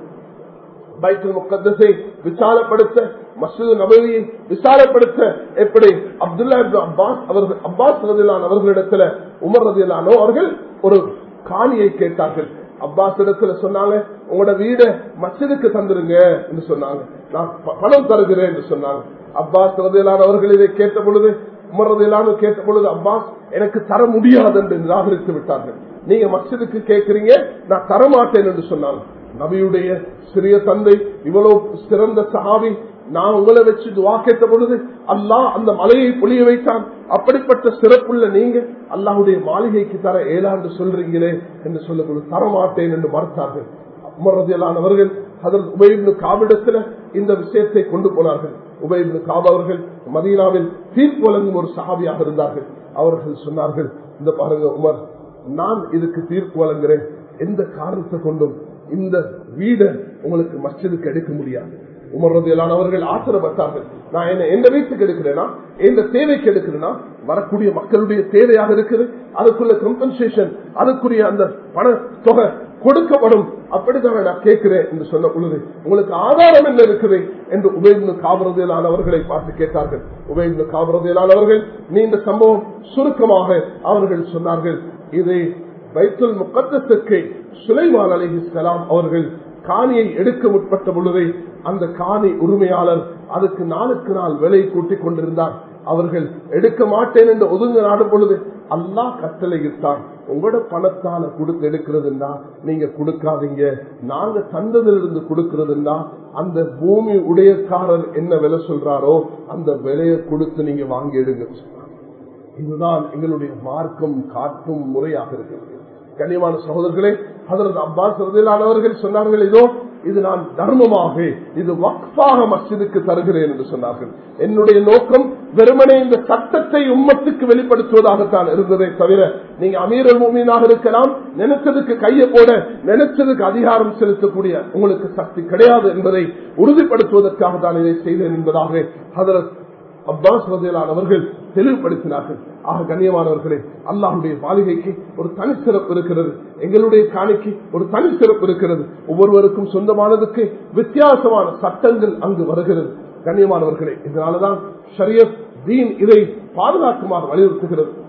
Speaker 1: பைத்துல் முக்கத்தசை விசாலப்படுத்த மசூது நபவியை விசாலப்படுத்த எப்படி அப்துல்லா அப்பாஸ் அவர்கள் அப்பாஸ் ரதிலான் அவர்களிடத்துல உமர் ரதிலானோ அவர்கள் ஒரு காணியை கேட்டார்கள். அப்பாஸ் இடத்துல சொன்னாங்க உங்களோட வீட மசிதுக்கு தந்துருங்க என்று சொன்னாங்க. நான் பணம் தருகிறேன் என்று சொன்னாங்க. அப்பாஸ் ரதிலான் அவர்கள் இதை கேட்ட பொழுது உமரதையிலான கேட்ட பொழுது அப்பாஸ் எனக்கு தர முடியாது என்று நிராகரித்து விட்டார்கள். நீங்க மச்சதுக்கு கேட்கறீங்க நான் தரமாட்டேன் என்று சொன்னாங்க. நபியுடைய சிறிய தந்தை இவ்வளவு சிறந்த சகாவி நான் உங்களை வச்சு துவா கேட்ட பொழுது அல்லாஹ் அந்த மலையை பொழிய வைத்தான். அப்படிப்பட்ட சிறப்புள்ள நீங்க அல்லாஹுடைய மாளிகைக்கு தர ஏழாண்டு சொல்றீங்களே என்று சொல்ல தரமாட்டேன் என்று மறுத்தார்கள். உமரதியலானவர்கள் அதன் உபயிப்னு காவிடத்துல இந்த விஷயத்தை கொண்டு போனார்கள். உபயிப்னு காப் அவர்கள் மதீனாவில் தீர்ப்பு வழங்கும் ஒரு சகாவியாக இருந்தார்கள். அவர்கள் சொன்னார்கள் இந்த பாருங்க உமர் நான் இதுக்கு தீர்ப்பு வழங்குறேன். எந்த காரணத்தை கொண்டும் இந்த வீடை உங்களுக்கு மஸ்ஜிதுக்கு எடுக்க முடியாது. உமர்றதையிலானவர்கள் ஆசிரப்பட்டார்கள் நான் என்ன எந்த வீட்டுக்கு எடுக்கிறேன்னா எந்த தேவைக்கு எடுக்கிறேன்னா வரக்கூடிய மக்களுடைய தேவையாக இருக்குது. அதுக்குள்ள கம்பன்சேஷன் அதுக்குரிய அந்த பண தொகை கொடுக்கப்படும். அப்படித்தான் நான் கேட்கிறேன் என்று சொன்ன பொழுது உங்களுக்கு ஆதாரம் என்ன இருக்குது என்று உபயோக காவரதியலானவர்களை பார்த்து கேட்டார்கள். உபயோக காவரதியலானவர்கள் நீண்ட சம்பவம் சுருக்கமாக அவர்கள் சொன்னார்கள். இதை பைத்துல் முக்கத்துக்கு சுலைமான் அலிஹிஸ்லாம் அவர்கள் காணியை எடுக்க முற்பட்ட பொழுது அந்த காணி உரிமையாளர் அதுக்கு நாளுக்கு நாள் விலை கூட்டிக் கொண்டிருந்தார். அவர்கள் எடுக்க மாட்டேன் என்று ஒதுங்க நாடும் பொழுது அல்லா கட்டளையிட்டான் உங்களோட பணத்தால கொடுத்து எடுக்கிறதுன்னா நீங்க கொடுக்காதீங்க. நாங்க தந்ததிலிருந்து கொடுக்கிறதுன்னா அந்த பூமி உடையக்காரர் என்ன விலை சொல்றாரோ அந்த விலையை கொடுத்து நீங்க வாங்கி எடுங்க இதுதான் எங்களுடைய மார்க்கம் காட்டும் முறையாக இருக்கிறது. கண்ணியமான சகோதரர்களே அதற்கு அப்பாஸ் ரதிலானவர்கள் சொன்னார்கள் இதோ இது நான் தர்மமாக இது வக்ஃபாக மஸ்ஜிதுக்கு தருகிறேன் என்று சொன்னார்கள். என்னுடைய நோக்கம் வெறுமனே இந்த சட்டத்தை உம்மத்துக்கு வெளிப்படுத்துவதாகத்தான் இருந்ததே தவிர நீங்க அமீரல் மூமியனாக இருக்கலாம் நினைச்சதுக்கு கையை போட நினைச்சதுக்கு அதிகாரம் செலுத்தக்கூடிய உங்களுக்கு சக்தி கிடையாது என்பதை உறுதிப்படுத்துவதற்காக தான் இதை செய்தேன் என்பதாக அதற்கு அப்பாஸ் வகையிலானவர்கள் தெளிவுபடுத்தினார்கள். ஆக கண்ணியமானவர்களே அல்லாஹுடைய மாளிகைக்கு ஒரு தனி சிறப்பு இருக்கிறது. எங்களுடைய காணிக்கு ஒரு தனி சிறப்பு இருக்கிறது. ஒவ்வொருவருக்கும் சொந்தமானதுக்கு வித்தியாசமான சட்டங்கள் அங்கு வருகிறது. கண்ணியமானவர்களே இதனாலதான் ஷரியத் தீன் இதை பாதுகாக்குமாறு வலியுறுத்துகிறது.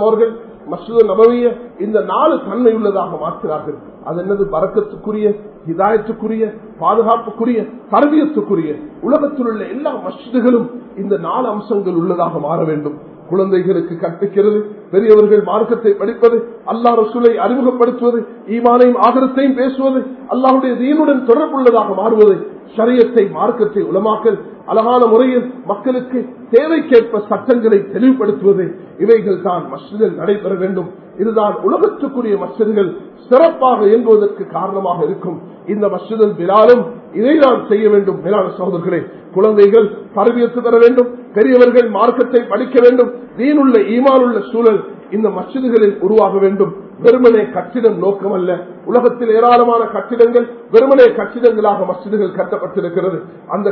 Speaker 1: அவர்கள் மசூத நபவிய இந்த நாலு தன்மை உள்ளதாக மாற்றுகிறார்கள். அது என்னது? பறக்கத்துக்குரிய இதாயத்துக்குரிய பாதுகாப்புக்குரிய தரவியத்துக்குரிய உலகத்தில் உள்ள எல்லா மஸ்ஜிதுகளும் இந்த நாலு அம்சங்கள் உள்ளதாக மாற வேண்டும். குழந்தைகளுக்கு கற்பிக்கிறது பெரியவர்கள் மார்க்கத்தை படிப்பது அல்லா ரசூலை அறிமுகப்படுத்துவது ஈமானையும் ஆகரத்தையும் பேசுவது அல்லாஹுடைய தீனுடன் தொடர்புள்ளதாக மாறுவது சரியத்தை மார்க்கத்தை உலமாக்கல் அழகான முறையில் மக்களுக்கு தேவைக்கேற்ப சட்டங்களை தெளிவுபடுத்துவது இவைகள் தான் மசிதில் நடைபெற வேண்டும். இதுதான் உலகத்துக்குரிய மசிதிகள் சிறப்பாக இயங்குவதற்கு காரணமாக இருக்கும். இந்த மசிதல் பிலாலும் இதை செய்ய வேண்டும். மேலான சகோதரர்களே குழந்தைகள் பரவியத்து பெற வேண்டும். பெரியவர்கள் மார்க்கத்தை படிக்க வேண்டும். தீனுள்ள ஈமானுள்ள சூழல் இந்த மசிதிகளில் உருவாக வேண்டும். வெறுமனே கட்டிடம் நோக்கம் அல்ல உலகத்தில் ஏராளமான கட்டிடங்கள் வெறுமனே கட்டிடங்களாக மஸ்ஜிதுகள் கட்டப்பட்டிருக்கிறது. அந்த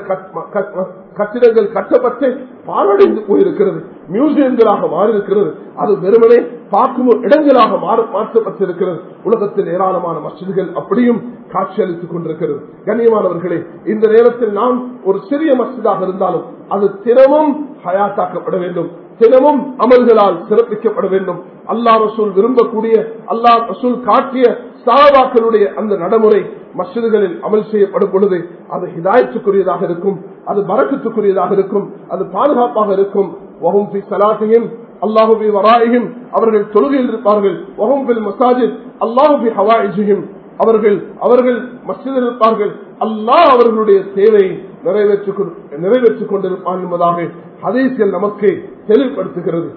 Speaker 1: கட்டிடங்கள் கட்டப்பட்டு பாழடைந்து போயிருக்கிறது. மியூசியங்களாக மாறியிருக்கிறது. அது வெறுமனே பார்க்கும் இடங்களாக மாற்றப்பட்டிருக்கிறது. உலகத்தில் ஏராளமான மசிதிகள் அப்படியும் காட்சியளித்துக் கொண்டிருக்கிறது. கண்ணியமானவர்களே இந்த நேரத்தில் நாம் ஒரு சிறிய மசிதாக இருந்தாலும் அது தினமும் ஹயாத்தாக்கப்பட வேண்டும். தினமும் அமல்களால் சிறப்பிக்கப்பட வேண்டும். அல்லாஹ் ரசூல் விரும்பக்கூடிய அல்லாஹ் ரசூல் காட்டிய சாபாக்களுடைய அந்த நடைமுறை மசிதுகளில் அமல் செய்யப்படும் பொழுது அது ஹிதாயத்துக்குரியதாக இருக்கும் அது மறக்கத்துக்குரியதாக இருக்கும் அது பாதுகாப்பாக இருக்கும். வகும் பி சலாத்தையும் அல்லாஹுபி வராயும் அவர்கள் தொழுகையில் இருப்பார்கள். வகும் மசாஜித் அல்லாஹுபி ஹவாயிஜியும் அவர்கள் அவர்கள் மசிதில் இருப்பார்கள். அல்லாஹ் அவர்களுடைய தேவையை நிறைவேற்றிக் கொண்டிருப்பான் என்பதாக ஹதீஸ்கள் நமக்கு தெளிவுபடுத்துகிறது.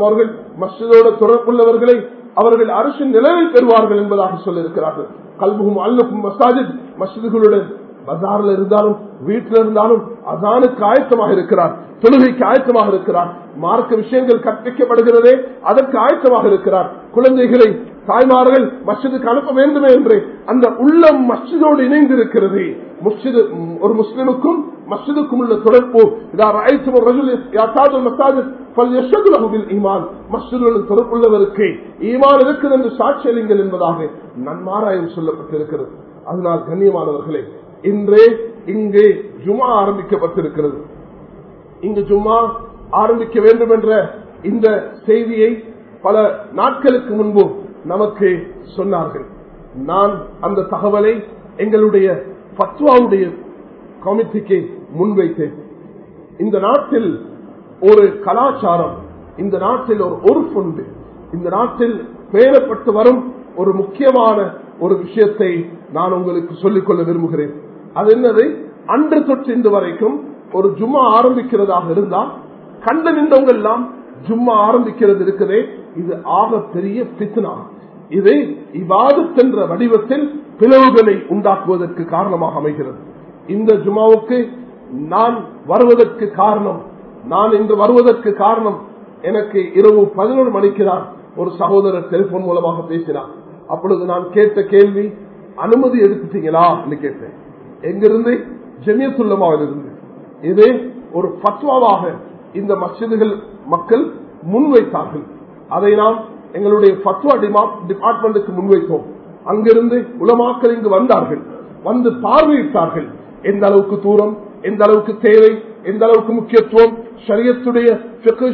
Speaker 1: அவர்கள் மஸ்ஜிதோட தொடர்புள்ளவர்களை அவர்கள் அரசின் நிலையை பெறுவார்கள் என்பதாக சொல்லியிருக்கிறார்கள். கல்புகும் அல்லுக்கும் மசாஜித் மஸ்ஜிதுகளுடன் பஜார்ல இருந்தாலும் வீட்டில் இருந்தாலும் அதானுக்கு ஆயத்தமாக இருக்கிறார் தொழுகைக்கு ஆயத்தமாக இருக்கிறார் மார்க்க விஷயங்கள் கற்பிக்கப்படுகிறதே அதற்கு ஆயத்தமாக இருக்கிறார். குழந்தைகளை தாய்மார்கள் மஸ்ஜிதுக்கு அனுப்ப வேண்டுமே என்று அந்த உள்ளம் மஸ்ஜிதோடு இணைந்திருக்கிறது. முஸ்ஜிது ஒரு முஸ்லிமுக்கும் மஸ்ஜிதுக்கும் உள்ள தொடர்பு. தொடர்புள்ளவருக்கு ஈமான் இருக்குது என்று சாட்சியலிங்கள் என்பதாக நன்மாராயம் சொல்லப்பட்டிருக்கிறது. அதனால் கண்ணியமானவர்களே இன்றே இங்கே ஜுமா ஆரம்பிக்கப்பட்டிருக்கிறது. இங்கு ஜும்மா ஆரம்பிக்க வேண்டும் என்ற இந்த செய்தியை பல நாட்களுக்கு முன்பு நமக்கு சொன்னார்கள். நான் அந்த தகவலை எங்களுடைய பத்வாவுடைய கமிட்டிக்கு முன்வைத்தேன். இந்த நாட்டில் ஒரு கலாச்சாரம் இந்த நாட்டில் ஒரு ஒருஃபுண்டு இந்த நாட்டில் பேரப்பட்டு வரும் ஒரு முக்கியமான ஒரு விஷயத்தை நான் உங்களுக்கு சொல்லிக்கொள்ள விரும்புகிறேன். அது என்னது? அன்று தொற்று இன்று வரைக்கும் ஒரு ஜும்மா ஆரம்பிக்கிறதாக இருந்தால் கண்டு நின்றவங்க எல்லாம் ஜும்மா ஆரம்பிக்கிறது இருக்குதே இது ஆக பெரிய பித்னா இது இவாதத் என்ற வடிவத்தில் பிளவுகளை உண்டாக்குவதற்கு காரணமாக அமைகிறது. இந்த ஜுமாவுக்கு நான் வருவதற்கு காரணம் நான் இன்று வருவதற்கு காரணம். எனக்கு இரவு பதினொரு மணிக்கு தான் ஒரு சகோதரர் டெலிபோன் மூலமாக பேசினார். அப்பொழுது நான் கேட்ட கேள்வி அனுமதி எடுத்துட்டீங்களா கேட்டேன். எங்கிருந்து? ஜெமியத்துள்ளமாவிலிருந்து இது ஒரு பத்வாவாக இந்த மசிதுகள் மக்கள் முன்வைத்தார்கள். அதை நாம் எங்களுடைய பத்வா டிபார்ட்மெண்ட்டுக்கு முன்வைத்தோம். அங்கிருந்து உலமாக்கள் இங்கு வந்தார்கள். வந்து பார்வையிட்டார்கள். எந்த அளவுக்கு தூரம் எந்த அளவுக்கு தேவை எந்த அளவுக்கு முக்கியத்துவம் ஷரியத்துடைய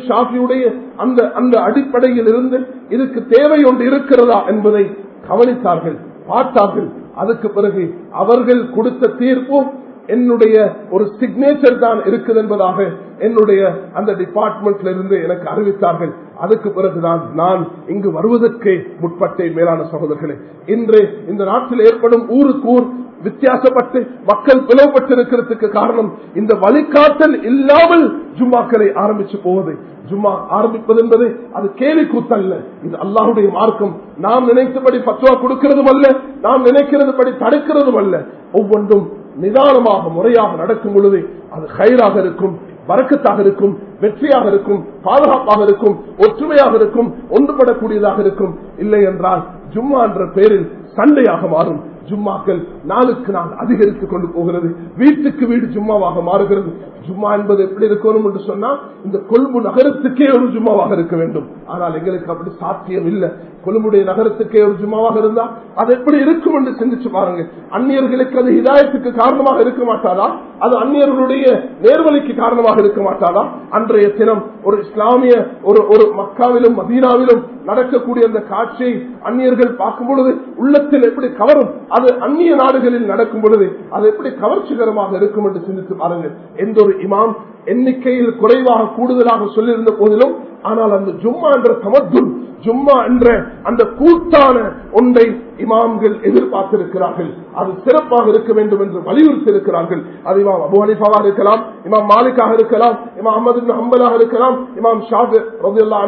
Speaker 1: ஷாஃபியுடைய அந்த அந்த அடிப்படையில் இருந்து இதுக்கு தேவை ஒன்று இருக்கிறதா என்பதை கவனித்தார்கள் பார்த்தார்கள். அதுக்கு பிறகு அவர்கள் கொடுத்த தீர்ப்பும் என்னுடைய ஒரு சிக்னேச்சர் தான் இருக்குது என்பதாக என்னுடைய அந்த டிபார்ட்மெண்ட்ல இருந்து எனக்கு அறிவித்தார்கள். அதுக்கு பிறகுதான் நான் இங்கு வருவதற்கு முற்பட்டேன் மேலான சகோதரர்களே. இன்று இந்த நாட்டில் ஏற்படும் ஊருக்கு ஊர் வித்தியாசப்பட்டு மக்கள் பிளவுபட்டிருக்கிறதுக்கு காரணம் இந்த வழிகாட்டல் இல்லாமல் ஜும்மாக்களை ஆரம்பிச்சு போவது. ஜும்மா ஆரம்பிப்பது என்பது அது கேலி கூத்தல்ல இது அல்லாஹுடைய மார்க்கம். நாம் நினைத்தபடி பத்துவா கொடுக்கிறதும் அல்ல நாம் நினைக்கிறது படி தடுக்கிறதும் அல்ல. ஒவ்வொன்றும் நிதானமாக முறையாக நடக்கும் பொழுது அது கயிறாக இருக்கும். வரக்கத்தாக இருக்கும் வெற்றியாக இருக்கும் பாதுகாப்பாக இருக்கும் ஒற்றுமையாக இருக்கும் ஒன்றுபடக்கூடியதாக இருக்கும். இல்லை என்றால் ஜும்மா என்ற பெயரில் சண்டையாக மாறும். ஜும்மாக்கள் நாளுக்கு நாள் அதிகரித்துக் கொண்டு போகிறது. வீட்டுக்கு வீடு ஜும்மாவாக மாறுகிறது. ஜும்மா என்பது எப்படி இருக்கணும் என்று சொன்னா இந்த கொழும்பு நகரத்துக்கே ஒரு ஜும்மாவாக இருக்க வேண்டும். ஆனால் எங்களுக்கு அப்படி சாத்தியம் இல்லை. கொழும்புடைய நகரத்துக்கே ஒரு ஜும்மாவாக இருந்தா அது எப்படி இருக்கும் என்று சிந்திச்சு பாருங்க அந்நியர்களுக்கு அது இதாயத்துக்கு காரணமாக இருக்க மாட்டாரா அது அந்நியர்களுடைய நேர்வழிக்கு காரணமாக இருக்க மாட்டாரா அன்றைய தினம் ஒரு இஸ்லாமிய ஒரு ஒரு மக்காவிலும் மதீனாவிலும் நடக்கக்கூடிய அந்த காட்சியை அந்நியர்கள் பார்க்கும் பொழுது உள்ளத்தில் எப்படி கவரும்? அது அந்நிய நாடுகளில் நடக்கும் பொழுது அது எப்படி கவர்ச்சிகரமாக இருக்கும் என்று சிந்தித்து பாருங்கள். எந்த ஒரு இமாம் எண்ணிக்கையில் குறைவாக கூடுதலாக சொல்லியிருந்த போதிலும் ஆனால் அந்த ஜும்மா என்ற சமத்துல் ஜும்மா என்ற அந்த கூட்டான ஒன்றை இமாம்கள் எதிர்பார்த்திருக்கிறார்கள். அது சிறப்பாக இருக்க வேண்டும் என்று வலியுறுத்தி இருக்கிறார்கள் அது இமாம் அபு ஹனிஃபாவாக இருக்கலாம் இமாம் மாலிக்காக இருக்கலாம் இமாம் அஹமது ஹம்பலாக இருக்கலாம் இமாம் ஷாஃபி ரதியுல்லா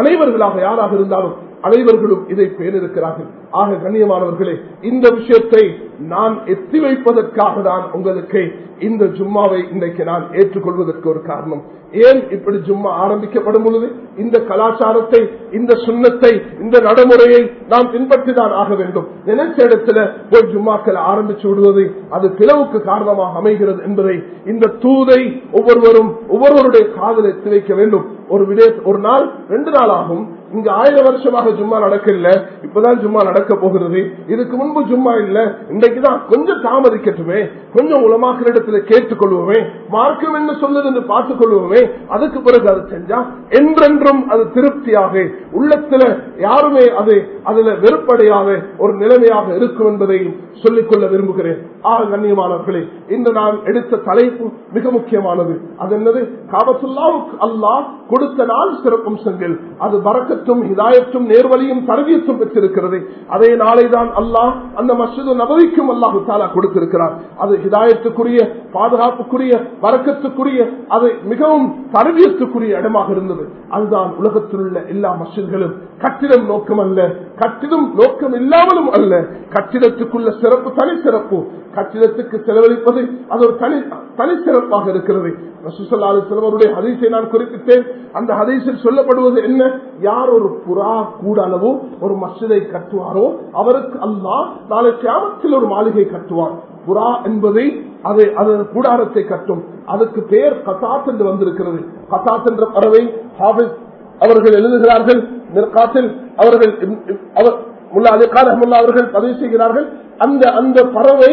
Speaker 1: அனைவர்களாக யாராக இருந்தாலும் அனைவர்களும் இதை பேணிருக்கிறார்கள் ஆக கண்ணியமானவர்களே இந்த விஷயத்தை நான் எத்தி வைப்பதற்காக தான் உங்களுக்கு இந்த ஜும்மாவை இன்றைக்கு நான் ஏற்றுக்கொள்வது. ஏற்றுக்கொள்வதற்கு ஒரு காரணம். ஏன் இப்படி ஜும்மா ஆரம்பிக்கப்படும் பொழுது இந்த கலாச்சாரத்தை இந்த சுண்ணத்தை இந்த நடைமுறையை நாம் பின்பற்றிதான் ஆக வேண்டும். நினைச்ச இடத்துல போய் ஜும்மாக்களை ஆரம்பிச்சு விடுவது அது பிளவுக்கு காரணமாக அமைகிறது என்பதை இந்த தூதை ஒவ்வொருவரும் ஒவ்வொருவருடைய காதலை எத்தி வைக்க வேண்டும். ஒரு விடய ஒரு நாள் ரெண்டு நாள் ஆகும் இங்க ஆயிரம் வருஷமாக ஜும்மா நடக்கல இப்பதான் ஜும்மா நடக்க போகிறது. இதுக்கு முன்பு ஜும்மா இல்ல இன்றைக்குதான் கொஞ்சம் தாமதிக்கட்டுமே கொஞ்சம் உலமாக்கிற உலமாக்களிடத்துல கேட்டுக்கொள்வோமே மார்க்கம் என்ன சொல்லுது என்று பார்த்துக் கொள்வோமே அதுக்கு பிறகு அது செஞ்சா என்றென்றும் அது திருப்தியாக உள்ளத்துல யாருமே அது அதுல வெறுப்படையாக ஒரு நிலைமையாக இருக்கும் என்பதையும் சொல்லிக்கொள்ள விரும்புகிறேன். கண்ணியமானவர்களே இன்று நான் எடுத்த தலைப்பு மிக முக்கியமானது. அது என்னது? காபத்துல்லாவுக்கு அல்லாஹ் கொடுத்த நாள் சிறப்பம்சங்கள் அது பறக்கத்தும் ஹிதாயத்தும் நேர்வழியும் தரவியத்தும் பெற்றிருக்கிறது. அதே நாளை தான் அல்லாஹ் அந்த மசிது நபதிக்கும் அல்லாஹு தாலா கொடுத்திருக்கிறார். அது ஹிதாயத்துக்குரிய பாதுகாப்புக்குரிய வரக்கத்துக்குரிய அது மிகவும் தரவியத்துக்குரிய இடமாக இருந்தது. அதுதான் உலகத்தில் உள்ள எல்லா மசில்களும் கட்டிடம் நோக்கம் அல்ல. கட்டிடம் நோக்கம் இல்லாமலும் அல்ல. கட்டிடத்துக்குள்ள சிறப்பு தனி சிறப்பு. கட்டிடத்துக்கு செலவழிப்பது அது ஒரு தனி தனிச்சிறப்பாக இருக்கிறது. சிலவருடைய ஹதீஸை நான் குறிப்பிட்டேன். அந்த ஹதீஸில் சொல்லப்படுவது என்ன? யார் ஒரு புறா கூட அளவோ ஒரு மசிதை கட்டுவாரோ அவருக்கு அல்லா நாளை கிராமத்தில் ஒரு மாளிகை கட்டுவார். புறா என்பதை அது அதன் கூடாரத்தை கட்டும். அதுக்கு பேர் கசாத் என்று வந்திருக்கிறது. கசாத் என்ற பறவை ஹாபிஸ் அவர்கள் எழுதுகிறார்கள். மிர்காத்தில் அவர்கள் அவர் முல்லா அலிகார் அஹமுல்லா அவர்கள் பதிவு செய்கிறார்கள். அந்த அந்த பறவை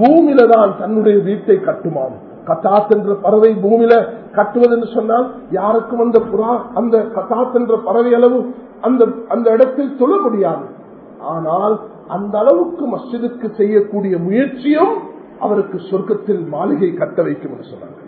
Speaker 1: பூமியில தான் தன்னுடைய வீட்டை கட்டுமாம். கத்தாத் என்ற பறவை பூமியில கட்டுவது என்று சொன்னால் யாருக்கும் அந்த புறா அந்த கத்தாத் என்ற பறவை அளவு அந்த அந்த இடத்தில் சொல்ல முடியாது. ஆனால் அந்த அளவுக்கு மஸ்ஜிதுக்கு செய்யக்கூடிய முயற்சியும் அவருக்கு சொர்க்கத்தில் மாளிகை கட்ட வைக்கும் என்று சொன்னாங்க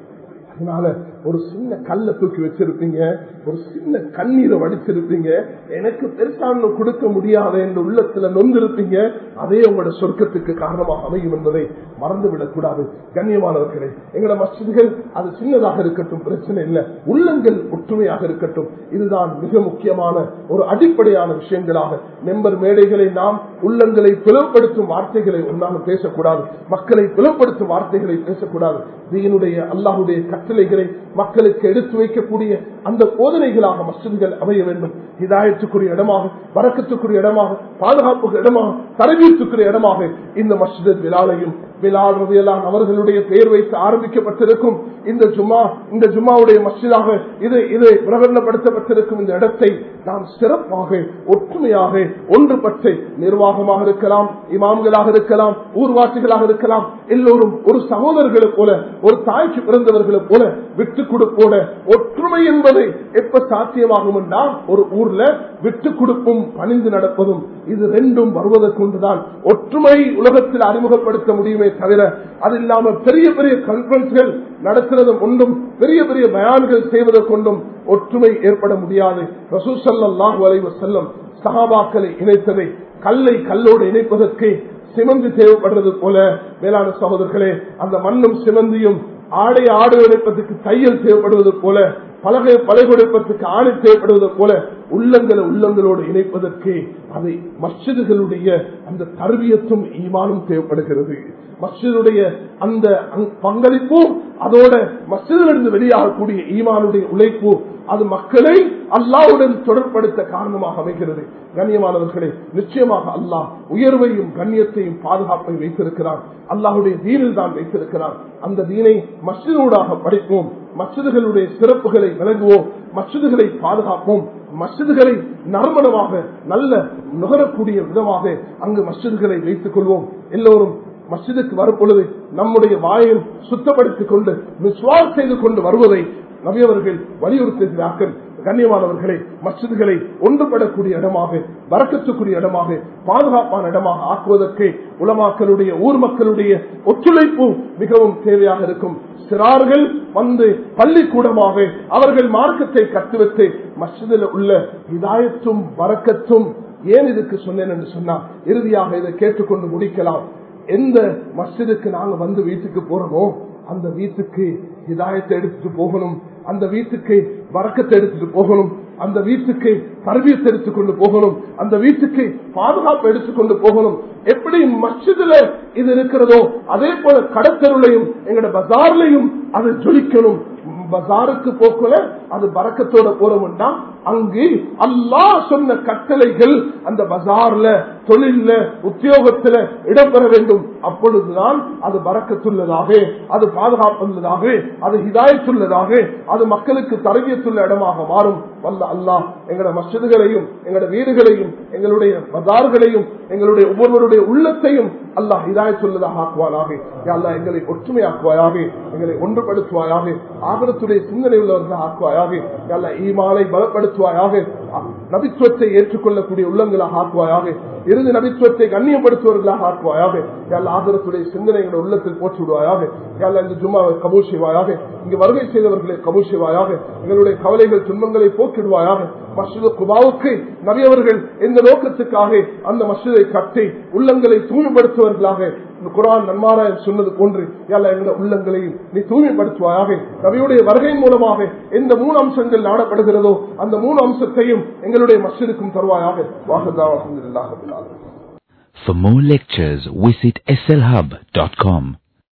Speaker 1: அதனால ஒரு சின்ன கல்ல தூக்கி வச்சிருப்பீங்க ஒரு சின்ன கண்ணீரை வடிச்சிருப்பீங்க எனக்கு பெருசா கொடுக்க முடியாத என்று உள்ளத்துல நொந்திருப்பீங்க அதே உங்களோட சொர்க்கத்துக்கு காரணமாக அமையும் என்பதை மறந்துவிடக் கூடாது. கண்ணியமானவர்களே எங்களோட மசிதிகள் அது சின்னதாக இருக்கட்டும் பிரச்சனை இல்லை. உள்ளங்கள் ஒற்றுமையாக இருக்கட்டும். இதுதான் மிக முக்கியமான ஒரு அடிப்படையான விஷயங்களாக மெம்பர் மேடைகளை நாம் உள்ளங்களை பிளவுபடுத்தும் வார்த்தைகளை ஒன்றாக பேசக்கூடாது. மக்களை பிளவுபடுத்தும் வார்த்தைகளை பேசக்கூடாது. தீனுடைய அல்லாஹுடைய கட்டளைகளை மக்களுக்கு எடுத்து வைக்கக்கூடிய அந்த போதனைகளாக மசிதிகள் அமைய வேண்டும். இதாயத்துக்குரிய இடமாக வரக்கத்துக்குரிய இடமாக பாதுகாப்புக்கு இடமாக தரவீட்டுக்குரிய இடமாக இந்த மஸ்ஜித் விழாலையும் பிலால் ரவியலாம் அவர்களுடைய பெயர் வைத்து ஆரம்பிக்கப்பட்டிருக்கும் இந்த ஜுமா இந்த ஜுமாவுடைய மசிதாக இது இது பிரகடனப்படுத்தப்பட்டிருக்கும் இந்த இடத்தை நாம் சிறப்பாக ஒற்றுமையாக ஒன்றுபட்டு நிர்வாகமாக இருக்கலாம் இமாம்களாக இருக்கலாம் ஊர்வாசிகளாக இருக்கலாம் எல்லோரும் ஒரு சகோதரர்களை போல ஒரு தாய்க்கு பிறந்தவர்களை போல விட்டு கொடுப்போட ஒற்றுமை என்பது எப்ப சாத்தியமாகும் என்றால் ஒரு ஊர்ல விட்டு கொடுப்பும் பணிந்து நடப்பதும் இது ரெண்டும் வருவதற்கு கொண்டுதான் ஒற்றுமை உலகத்தில் அறிமுகப்படுத்த முடியுமே தவிர அது இல்லாம பெரிய பெரிய கான்பரன்ஸ்கள் நடத்துறது ஒன்றும் பெரிய பெரிய பயான்கள் செய்வதற்கு கொண்டும் ஒற்றுமை ஏற்பட முடியாது. ரசூசல்லாஹு அலைவ செல்லம் சகாபாக்களை இணைத்ததை கல்லை கல்லோடு இணைப்பதற்கு சிமந்து தேவைப்படுறது போல மேலான சகோதரர்களே அந்த மண்ணும் சிமந்தியும் ஆடை ஆடு இணைப்பதற்கு தையல் தேவைப்படுவது போல பலகை பலை கொடுப்பதற்கு ஆணை தேவைப்படுவது போல உள்ளங்களை உள்ளங்களோடு இணைப்பதற்கு அதை மஸ்ஜிதுகளுடைய அந்த தருவியத்தும் ஈமானும் தேவைப்படுகிறது. மஸ்ஜிதுடைய அந்த பங்களிப்பும் அதோட மஸ்ஜிதிலிருந்து வெளியாகக்கூடிய ஈமானுடைய உழைப்பு அது மக்களை அல்லாவுடன் தொடர்படுத்த காரணமாக அமைகிறது. கண்ணியமானவர்களே நிச்சயமாக அல்லாஹ் உயர்வையும் கண்ணியத்தையும் பாதுகாப்பை வைத்திருக்கிறான். அல்லாஹுடைய தீனில் தான் வைத்திருக்கிறான். அந்த தீனை மஸ்ஜிதூடாக படிப்போம். மசிதுகளுடைய சிறப்புகளை விளங்குவோம் மசிதுகளை பாதுகாப்போம். மஸ்ஜிதுகளை நறுமணமாக நல்ல நுகரக்கூடிய விதமாக அங்கு மஸ்ஜிதுகளை வைத்துக் கொள்வோம். எல்லோரும் மஸ்ஜிதுக்கு வரும் பொழுது நம்முடைய வாயில் சுத்தப்படுத்திக் கொண்டு விஸ்வாஸ் செய்து கொண்டு வருவதை நபியவர்கள் வலியுறுத்துகிறார்கள் கண்ணியமானவர்களை மசிதிகளை ஒன்றுபடக்கூடிய இடமாக வரக்கத்துக்குரிய இடமாக பாதுகாப்பான இடமாக ஆக்குவதற்கு உலமாக்களுடைய ஊர் மக்களுடைய ஒத்துழைப்பு மிகவும் தேவையாக இருக்கும். சிறார்கள் வந்து பள்ளிக்கூடமாக அவர்கள் மார்க்கத்தை கற்றுவிட்டு மசிதில் உள்ள இதாயத்தும் வரக்கத்தும் ஏன் இதுக்கு சொன்னேன் என்று சொன்னா இறுதியாக இதை கேட்டுக்கொண்டு முடிக்கலாம். எந்த மஸ்ஜிதுக்கு நாங்க வந்து வீட்டுக்கு போறோமோ அந்த வீட்டுக்கு இதாயத்தை எடுத்துட்டு போகணும். அந்த வீட்டுக்கு வரக்கத்தை எடுத்துட்டு போகணும். அந்த வீட்டுக்கு தரவியத்தை எடுத்துக்கொண்டு போகணும். அந்த வீட்டுக்கு பாதுகாப்பு எடுத்துக்கொண்டு போகணும். எப்படி மஸ்ஜிதுல இது இருக்கிறதோ அதே போல கடத்தருளையும் எங்களோட பஜார்லையும் அது ஜொலிக்கணும். பஜாருக்கு போக்குல அது பறக்கத்தோட தான் அங்கு அல்லாஹ் சொன்ன கட்டளைகள் அந்த பசார்ல தொழில உத்தியோகத்துல இடம்பெற வேண்டும். அப்பொழுதுதான் அது பறக்கத்துள்ளதாக அது பாதுகாப்புள்ளதாக அது ஹிதாயத்துள்ளதாக அது மக்களுக்கு தரவியத்துள்ள இடமாக மாறும். வல்ல அல்லாஹ் எங்களோட மஸ்ஜிதுகளையும் எங்களோட வீடுகளையும் எங்களுடைய பஜார்களையும் எங்களுடைய ஒவ்வொருவருடைய உள்ளத்தையும் அல்லாஹ் ஹிதாயத்துள்ளதாக சொல்வதாக ஆக்குவாயாக யா எங்களை ஒற்றுமையாக்குவாயாக எங்களை ஒன்றுபடுத்துவாயாக ஆபரத்துடைய சிந்தனை உள்ளவர்களாக ஆக்குவாயாக அல்ல ஈமாலை பலப்படுத்த ஆக்குவாயாக நபித்துவத்தை ஏற்றுக்கொள்ளக்கூடிய உள்ளங்களாக ஆக்குவாயாக இறுதி நபித்துவத்தை கண்ணியப்படுத்துவர்களாக ஆக்குவாயாக யாழ் ஆதரத்துடைய சிந்தனைகளை உள்ளத்தில் போட்டு விடுவாயாக யா இந்த ஜும்மாவை கபூர் செய்வாயாக இங்கு வருகை செய்தவர்களை கபூர் செய்வாயாக எங்களுடைய கவலைகள் துன்பங்களை போக்கிடுவாயாக மஸ்ஜிது குபாவுக்கு நபியவர்கள் எந்த நோக்கத்துக்காக அந்த மஸ்ஜிதை கட்டி உள்ளங்களை தூய்மைப்படுத்துவர்களாக இந்த குரான் நன்மாராயம் சொன்னது போன்று யாழ்லா எங்களுடைய உள்ளங்களையும் நீ தூய்மைப்படுத்துவாயாக நபியுடைய வருகையின் மூலமாக எந்த மூணு அம்சங்கள் நாடப்படுகிறதோ அந்த மூணு அம்சத்தையும் எங்களுடைய மசிதுக்கும் தருவாயாக வாகதா அலமதுல்லாஹ்
Speaker 2: For more lectures, visit slhub.com.